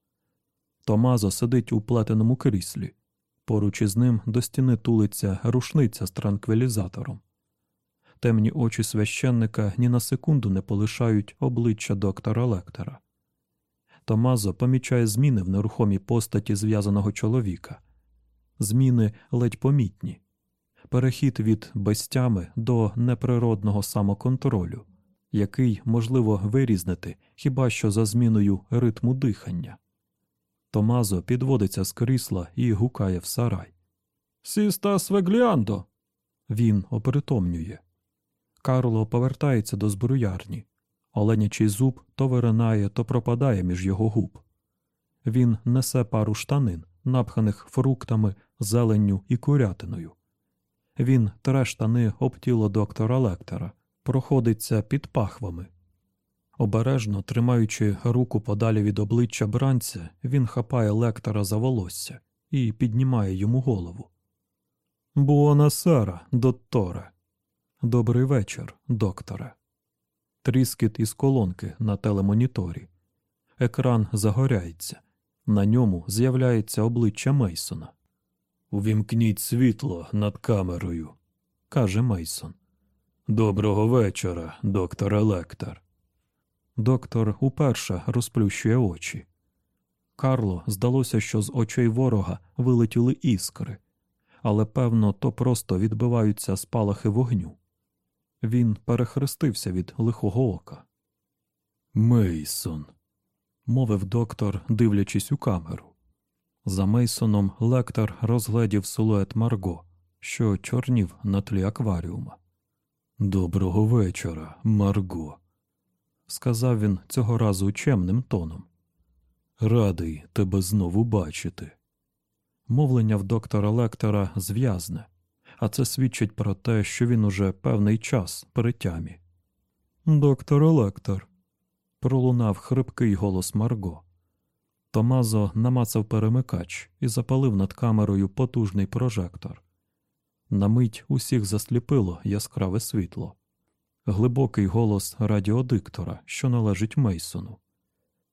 Томазо сидить у плетеному кріслі. Поруч із ним до стіни тулиться рушниця з транквілізатором. Темні очі священника ні на секунду не полишають обличчя доктора Лектора. Томазо помічає зміни в нерухомій постаті зв'язаного чоловіка. Зміни ледь помітні перехід від безтями до неприродного самоконтролю, який можливо вирізнити хіба що за зміною ритму дихання. Томазо підводиться з крісла і гукає в сарай. Сіста свегліандо. Він опритомнює. Карло повертається до збруярні. Оленячий зуб то виринає, то пропадає між його губ. Він несе пару штанин, напханих фруктами, зеленню і курятиною. Він тре штани об тіло доктора Лектора, проходиться під пахвами. Обережно тримаючи руку подалі від обличчя бранця, він хапає лектора за волосся і піднімає йому голову. Буона дотторе. Добрий вечір, докторе. Тріскіт із колонки на телемоніторі. Екран загоряється. На ньому з'являється обличчя Мейсона. Увімкніть світло над камерою, каже Мейсон. Доброго вечора, доктор Електор. Доктор уперше розплющує очі. Карло здалося, що з очей ворога вилетіли іскри, але певно, то просто відбиваються спалахи вогню. Він перехрестився від лихого ока. Мейсон, мовив доктор, дивлячись у камеру. За Мейсоном лектор розгледів силует Марго, що чорнів на тлі акваріума. Доброго вечора, Марго, сказав він цього разу чемним тоном. Радий тебе знову бачити. Мовлення в доктора Лектора зв'язне, а це свідчить про те, що він уже певний час при тямі. Доктор Лектор, пролунав хрипкий голос Марго. Томазо намацав перемикач і запалив над камерою потужний прожектор. На мить усіх засліпило яскраве світло, глибокий голос радіодиктора, що належить Мейсону.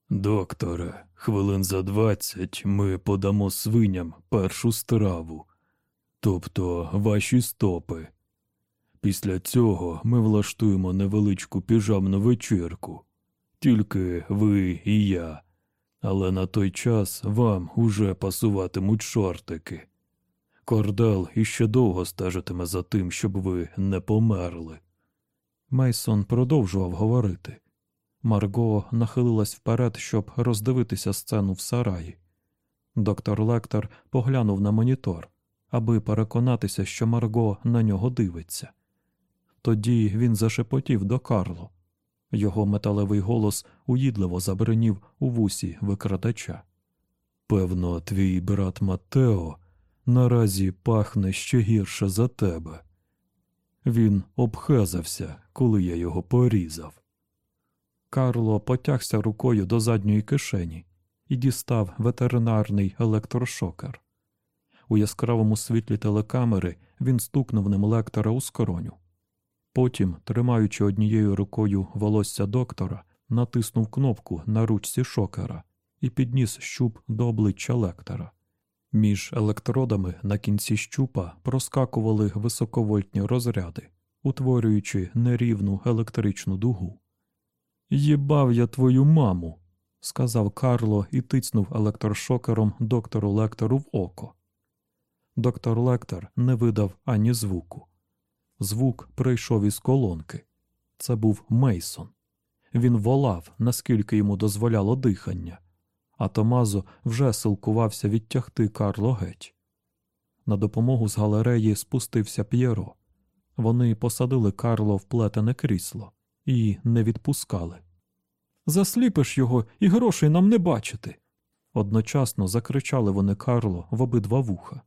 Докторе, хвилин за двадцять ми подамо свиням першу страву, тобто ваші стопи. Після цього ми влаштуємо невеличку піжамну вечірку, тільки ви і я але на той час вам уже пасуватимуть шортики. Кордал іще довго стежитиме за тим, щоб ви не померли. Мейсон продовжував говорити. Марго нахилилась вперед, щоб роздивитися сцену в сараї. Доктор Лектор поглянув на монітор, аби переконатися, що Марго на нього дивиться. Тоді він зашепотів до Карло. Його металевий голос уїдливо забринів у вусі викрадача. Певно, твій брат Матео наразі пахне ще гірше за тебе. Він обхезався, коли я його порізав. Карло потягся рукою до задньої кишені і дістав ветеринарний електрошокер. У яскравому світлі телекамери він стукнув ним лектора у скроню. Потім, тримаючи однією рукою волосся доктора, натиснув кнопку на ручці шокера і підніс щуп до обличчя лектора. Між електродами на кінці щупа проскакували високовольтні розряди, утворюючи нерівну електричну дугу. Єбав я твою маму, сказав Карло і тицнув електрошокером доктору Лектору в око. Доктор Лектор не видав ані звуку. Звук прийшов із колонки. Це був Мейсон. Він волав, наскільки йому дозволяло дихання, а Томазо вже силкувався відтягти Карло геть. На допомогу з галереї спустився П'єро. Вони посадили Карло в плетене крісло і не відпускали. Засліпиш його і грошей нам не бачити. Одночасно закричали вони Карло в обидва вуха.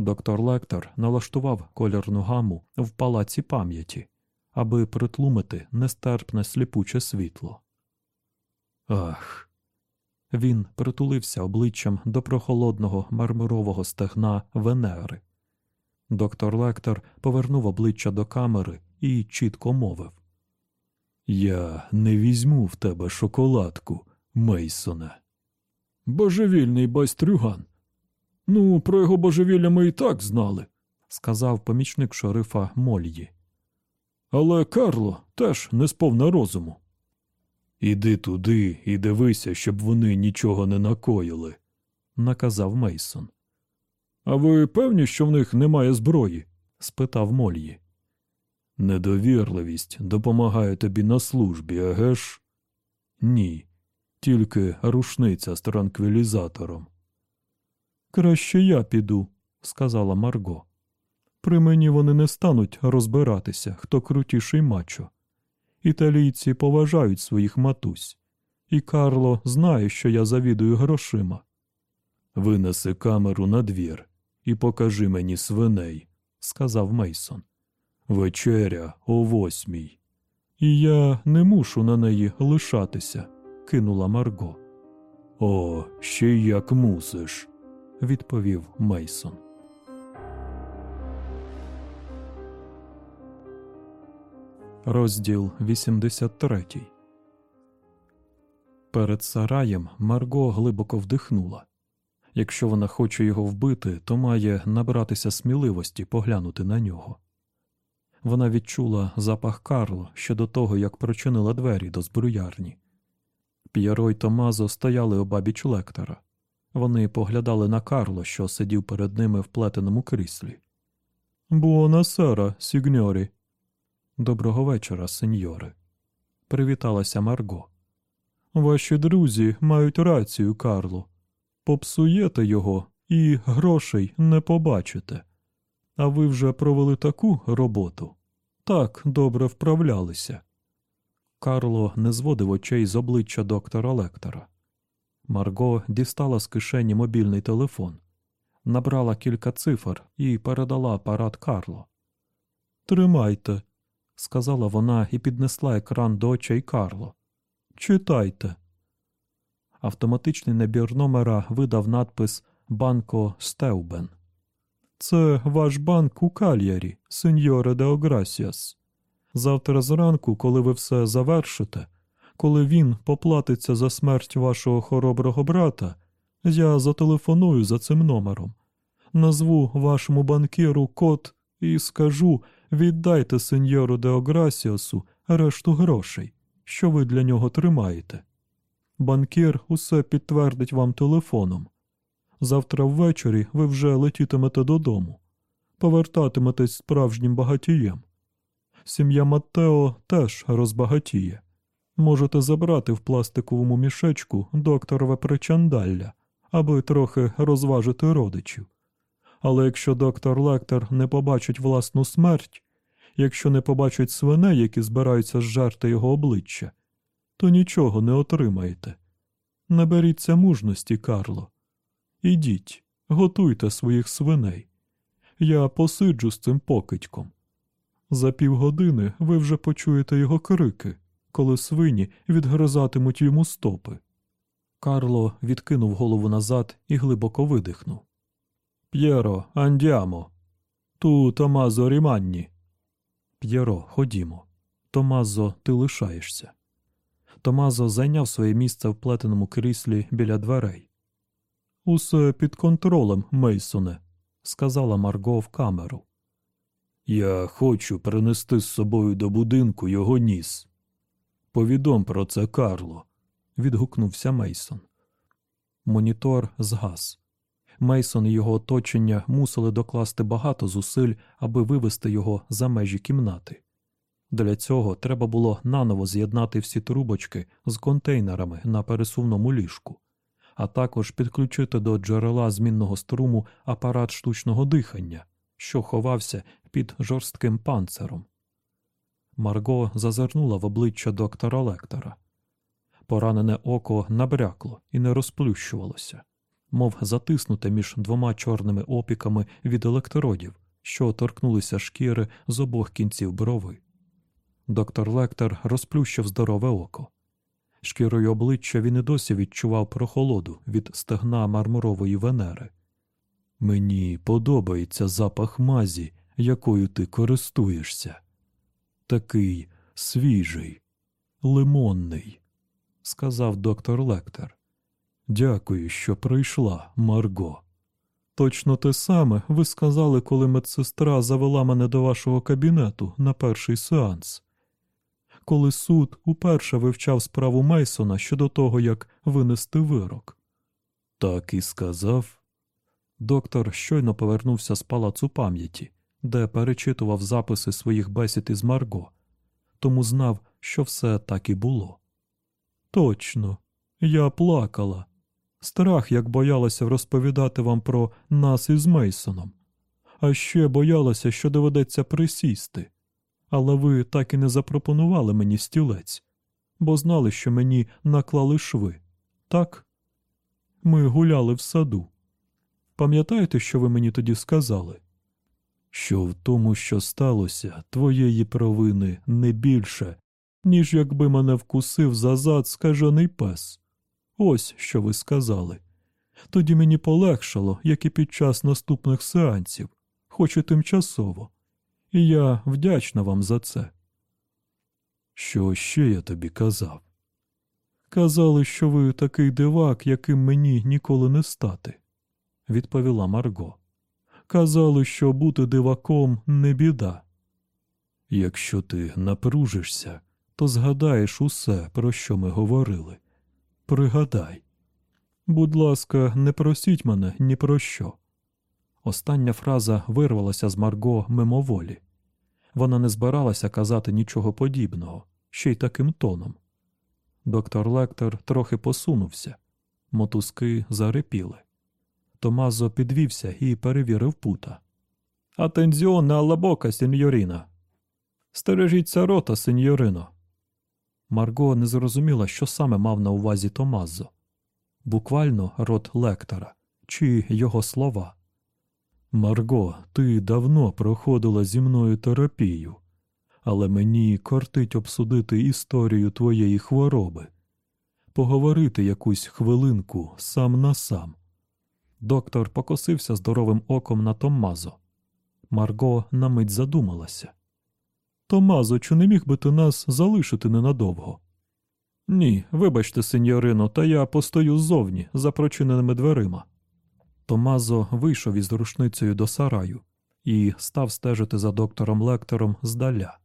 Доктор Лектор налаштував кольорну гаму в палаці пам'яті, аби притлумити нестерпне сліпуче світло. Ах. Він притулився обличчям до прохолодного мармурового стегна Венери. Доктор Лектор повернув обличчя до камери і чітко мовив Я не візьму в тебе шоколадку, Мейсоне. Божевільний байстрюган. Ну, про його божевілля ми і так знали, сказав помічник шерифа Мольї. Але Карло теж не сповна розуму. Іди туди і дивися, щоб вони нічого не накоїли, наказав Мейсон. А ви певні, що в них немає зброї? спитав Мольї. Недовірливість допомагає тобі на службі, еге ж? Ні, тільки рушниця з транквілізатором. Краще я піду, сказала Марго. При мені вони не стануть розбиратися, хто крутіший мачо. Італійці поважають своїх матусь, і Карло знає, що я завідую грошима. Винеси камеру на двір і покажи мені свиней, сказав Мейсон. Вечеря о восьмій. І я не мушу на неї лишатися, кинула Марго. О, ще й як мусиш, відповів Мейсон. Розділ 83 Перед сараєм Марго глибоко вдихнула. Якщо вона хоче його вбити, то має набратися сміливості поглянути на нього. Вона відчула запах Карло ще до того, як прочинила двері до збруярні. П'єро й Томазо стояли обабіч лектора. Вони поглядали на Карло, що сидів перед ними в плетеному кріслі. Буона сера, сігньорі. Доброго вечора, сеньори. Привіталася Марго. Ваші друзі мають рацію, Карло. Попсуєте його і грошей не побачите. А ви вже провели таку роботу. Так добре вправлялися. Карло не зводив очей з обличчя доктора Лектора. Марго дістала з кишені мобільний телефон, набрала кілька цифр і передала апарат Карло. Тримайте, сказала вона і піднесла екран до очей Карло. Читайте. Автоматичний набір номера видав надпис Банко Стеубен. Це ваш банк у кальярі, сеньоре Деограсіас. Завтра зранку, коли ви все завершите, коли він поплатиться за смерть вашого хороброго брата, я зателефоную за цим номером. Назву вашому банкіру код і скажу віддайте сеньору Деограсіасу решту грошей, що ви для нього тримаєте. Банкір усе підтвердить вам телефоном. Завтра ввечері ви вже летітимете додому, повертатиметесь справжнім багатієм. Сім'я Маттео теж розбагатіє. Можете забрати в пластиковому мішечку докторове причандалля, аби трохи розважити родичів. Але якщо доктор Лектор не побачить власну смерть, якщо не побачить свиней, які збираються зжерти його обличчя, то нічого не отримаєте. Наберіться мужності, Карло. Ідіть, готуйте своїх свиней. Я посиджу з цим покидьком. За півгодини ви вже почуєте його крики, коли свині відгризатимуть йому стопи. Карло відкинув голову назад і глибоко видихнув. П'єро, андямо. Ту Томазо Ріманні. П'єро, ходімо. Томазо, ти лишаєшся. Томазо зайняв своє місце в плетеному кріслі біля дверей. Усе під контролем, Мейсоне, сказала Марго в камеру. Я хочу принести з собою до будинку його ніс. Повідом про це Карло. відгукнувся Мейсон. Монітор згас. Мейсон і його оточення мусили докласти багато зусиль, аби вивести його за межі кімнати. Для цього треба було наново з'єднати всі трубочки з контейнерами на пересувному ліжку, а також підключити до джерела змінного струму апарат штучного дихання, що ховався під жорстким панциром. Марго зазирнула в обличчя доктора Лектора. Поранене око набрякло і не розплющувалося, мов затиснуте між двома чорними опіками від електродів, що торкнулися шкіри з обох кінців брови. Доктор Лектор розплющив здорове око. Шкірою обличчя він і досі відчував прохолоду від стегна мармурової венери. Мені подобається запах мазі, якою ти користуєшся. Такий свіжий, лимонний, сказав доктор Лектор. Дякую, що прийшла, Марго. Точно те саме ви сказали, коли медсестра завела мене до вашого кабінету на перший сеанс. Коли суд уперше вивчав справу Мейсона щодо того, як винести вирок. Так і сказав. Доктор щойно повернувся з палацу пам'яті, де перечитував записи своїх бесід із Марго, тому знав, що все так і було. Точно, я плакала. Страх, як боялася розповідати вам про нас із Мейсоном. А ще боялася, що доведеться присісти. Але ви так і не запропонували мені стілець, бо знали, що мені наклали шви. Так? Ми гуляли в саду. Пам'ятаєте, що ви мені тоді сказали? Що в тому, що сталося, твоєї провини не більше, ніж якби мене вкусив за зад скажений пес. Ось що ви сказали. Тоді мені полегшало, як і під час наступних сеансів, хоч і тимчасово, і я вдячна вам за це. Що ще я тобі казав? Казали, що ви такий дивак, яким мені ніколи не стати, відповіла Марго. Казали, що бути диваком не біда. Якщо ти напружишся, то згадаєш усе, про що ми говорили. Пригадай. Будь ласка, не просіть мене ні про що. Остання фраза вирвалася з Марго мимоволі. Вона не збиралася казати нічого подібного, ще й таким тоном. Доктор Лектор трохи посунувся, мотузки зарипіли. Томазо підвівся і перевірив пута. Атензіоне алла бока, сеньоріна. Стережіться рота, сеньорино. Марго не зрозуміла, що саме мав на увазі Томазо. Буквально рот лектора чи його слова. Марго, ти давно проходила зі мною терапію, але мені кортить обсудити історію твоєї хвороби, поговорити якусь хвилинку сам на сам. Доктор покосився здоровим оком на Томмазо. Марго на мить задумалася. Томазо, чи не міг би ти нас залишити ненадовго? Ні, вибачте, сеньорино, та я постою ззовні за прочиненими дверима. Томазо вийшов із рушницею до сараю і став стежити за доктором Лектором здаля.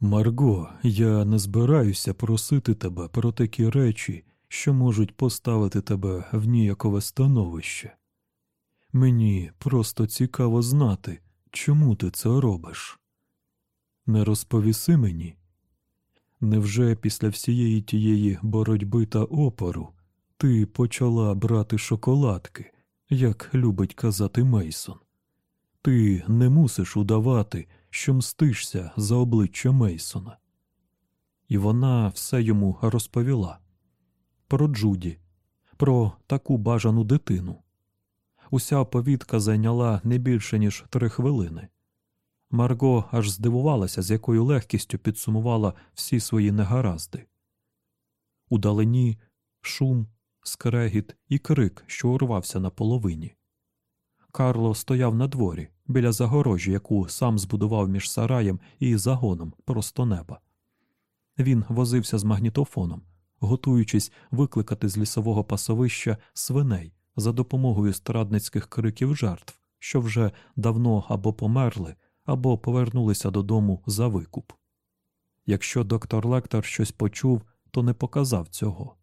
Марго, я не збираюся просити тебе про такі речі, що можуть поставити тебе в ніякове становище. Мені просто цікаво знати, чому ти це робиш. Не розповіси мені. Невже після всієї тієї боротьби та опору ти почала брати шоколадки, як любить казати Мейсон? Ти не мусиш удавати, що мстишся за обличчя Мейсона. І вона все йому розповіла про Джуді, про таку бажану дитину. Уся оповідка зайняла не більше, ніж три хвилини. Марго аж здивувалася, з якою легкістю підсумувала всі свої негаразди. Удалині шум, скрегіт і крик, що урвався на половині. Карло стояв на дворі, біля загорожі, яку сам збудував між сараєм і загоном просто неба. Він возився з магнітофоном, готуючись викликати з лісового пасовища свиней за допомогою страдницьких криків жертв, що вже давно або померли, або повернулися додому за викуп. Якщо доктор Лектор щось почув, то не показав цього,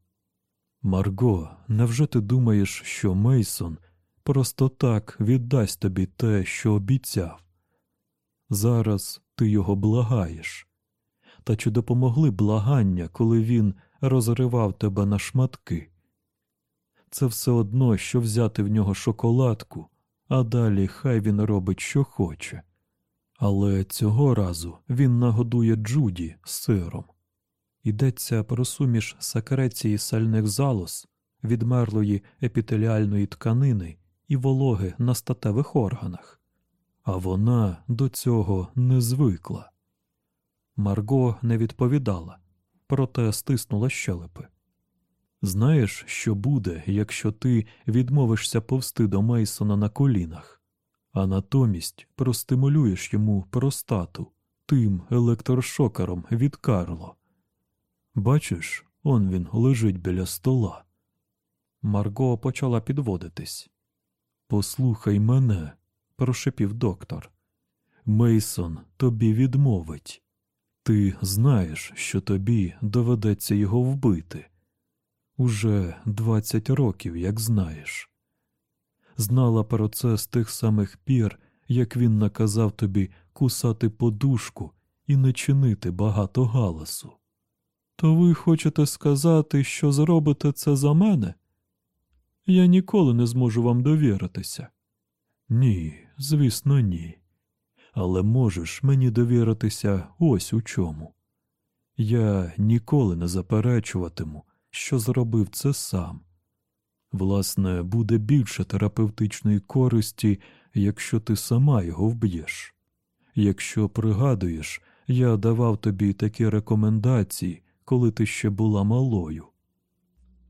Марго, невже ти думаєш, що Мейсон просто так віддасть тобі те, що обіцяв? Зараз ти його благаєш. Та чи допомогли благання, коли він розривав тебе на шматки? Це все одно, що взяти в нього шоколадку, а далі хай він робить, що хоче. Але цього разу він нагодує Джуді сиром. Йдеться про суміш секреції сальних залоз, відмерлої епітеліальної тканини і вологи на статевих органах, а вона до цього не звикла. Марго не відповідала, проте стиснула щелепи. Знаєш, що буде, якщо ти відмовишся повсти до Мейсона на колінах, а натомість простимулюєш йому простату тим електрошокером від Карло. Бачиш, он він лежить біля стола. Марго почала підводитись. Послухай мене, прошепів доктор. Мейсон тобі відмовить. Ти знаєш, що тобі доведеться його вбити. Уже двадцять років, як знаєш. Знала про це з тих самих пір, як він наказав тобі кусати подушку і не чинити багато галасу. То ви хочете сказати, що зробите це за мене? Я ніколи не зможу вам довіритися. Ні, звісно, ні. Але можеш мені довіритися ось у чому. Я ніколи не заперечуватиму, що зробив це сам. Власне, буде більше терапевтичної користі, якщо ти сама його вб'єш. Якщо пригадуєш, я давав тобі такі рекомендації, коли ти ще була малою.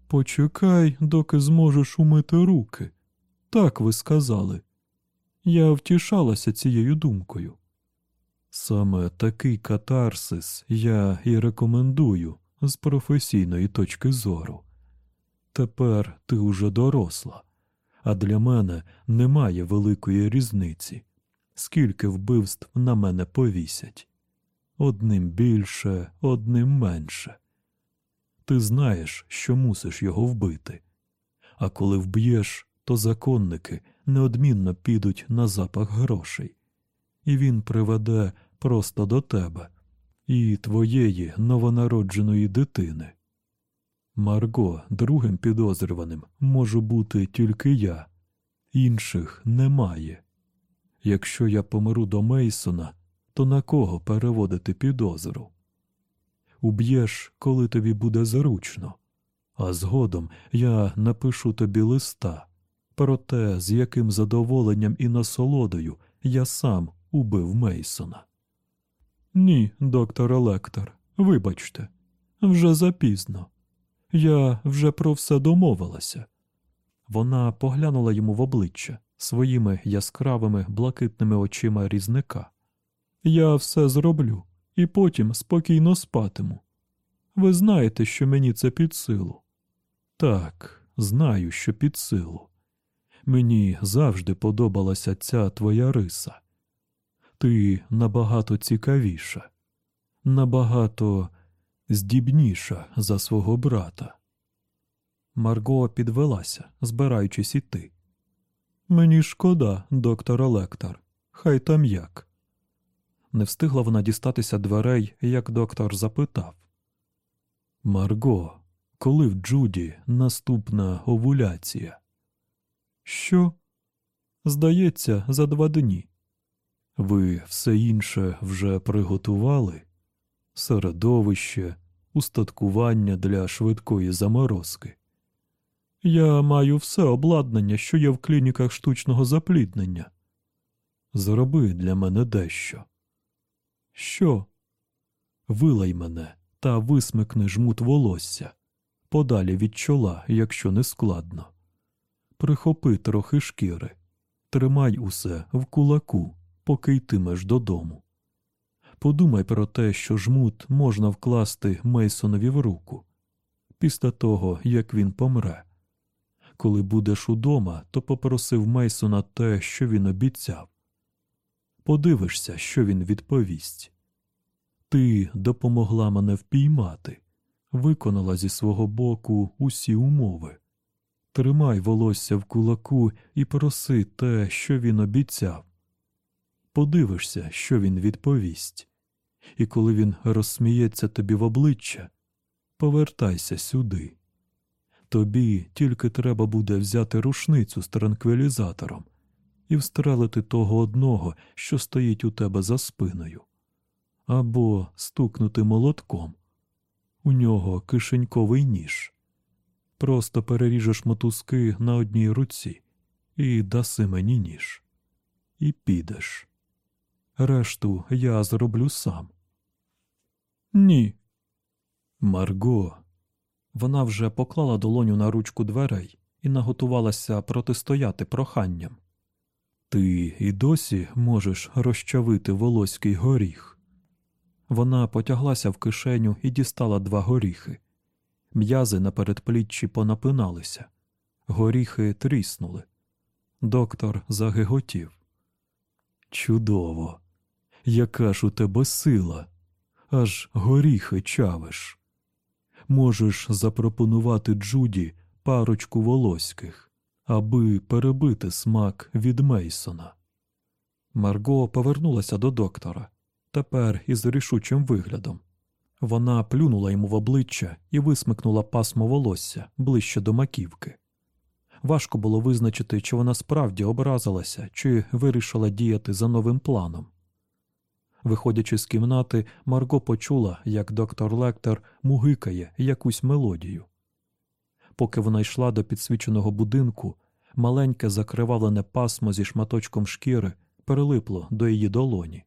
Почекай, доки зможеш умити руки. Так ви сказали. Я втішалася цією думкою. Саме такий катарсис я і рекомендую з професійної точки зору. Тепер ти уже доросла, а для мене немає великої різниці, скільки вбивств на мене повісять. Одним більше, одним менше. Ти знаєш, що мусиш його вбити, а коли вб'єш, то законники неодмінно підуть на запах грошей, і він приведе просто до тебе і твоєї новонародженої дитини. Марго, другим підозрюваним можу бути тільки я, інших немає. Якщо я помиру до Мейсона, то на кого переводити підозру? Уб'єш, коли тобі буде зручно, а згодом я напишу тобі листа про те, з яким задоволенням і насолодою я сам убив Мейсона. Ні, доктор Електор, вибачте, вже запізно. Я вже про все домовилася. Вона поглянула йому в обличчя своїми яскравими блакитними очима різника. Я все зроблю і потім спокійно спатиму. Ви знаєте, що мені це під силу. Так, знаю, що під силу. Мені завжди подобалася ця твоя риса. Ти набагато цікавіша, набагато здібніша за свого брата. Марго підвелася, збираючись іти. Мені шкода, доктор Лектор, хай там як. Не встигла вона дістатися дверей, як доктор запитав Марго, коли в Джуді наступна овуляція? Що? Здається, за два дні. Ви все інше вже приготували? Середовище, устаткування для швидкої заморозки. Я маю все обладнання, що є в клініках штучного запліднення. Зроби для мене дещо. Що? Вилай мене та висмикни жмут волосся подалі від чола, якщо не складно. Прихопи трохи шкіри, тримай усе в кулаку, поки йтимеш додому. Подумай про те, що жмут можна вкласти Мейсонові в руку після того, як він помре. Коли будеш удома, то попросив Мейсона те, що він обіцяв. Подивишся, що він відповість. Ти допомогла мене впіймати, виконала зі свого боку усі умови. Тримай волосся в кулаку і проси те, що він обіцяв. Подивишся, що він відповість, і коли він розсміється тобі в обличчя, повертайся сюди. Тобі тільки треба буде взяти рушницю з транквілізатором і встрелити того одного, що стоїть у тебе за спиною, або стукнути молотком. У нього кишеньковий ніж. Просто переріжеш мотузки на одній руці і даси мені ніж. І підеш. Решту я зроблю сам. Ні. Марго. Вона вже поклала долоню на ручку дверей і наготувалася протистояти проханням. Ти і досі можеш розчавити волоський горіх. Вона потяглася в кишеню і дістала два горіхи. М'язи на передпліччі понапиналися, горіхи тріснули. Доктор загиготів. Чудово! Яка ж у тебе сила, аж горіхи чавиш. Можеш запропонувати Джуді парочку волоських, аби перебити смак від Мейсона. Марго повернулася до доктора, тепер із рішучим виглядом. Вона плюнула йому в обличчя і висмикнула пасмо волосся ближче до маківки. Важко було визначити, чи вона справді образилася, чи вирішила діяти за новим планом. Виходячи з кімнати, Марго почула, як доктор Лектор мугикає якусь мелодію. Поки вона йшла до підсвіченого будинку, маленьке закривавлене пасмо зі шматочком шкіри перелипло до її долоні.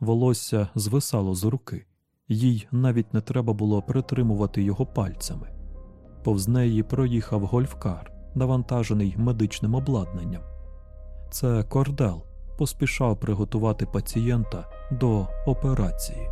Волосся звисало з руки, їй навіть не треба було притримувати його пальцями. Повз неї проїхав гольфкар, навантажений медичним обладнанням. Це кордел поспішав приготувати пацієнта до операції.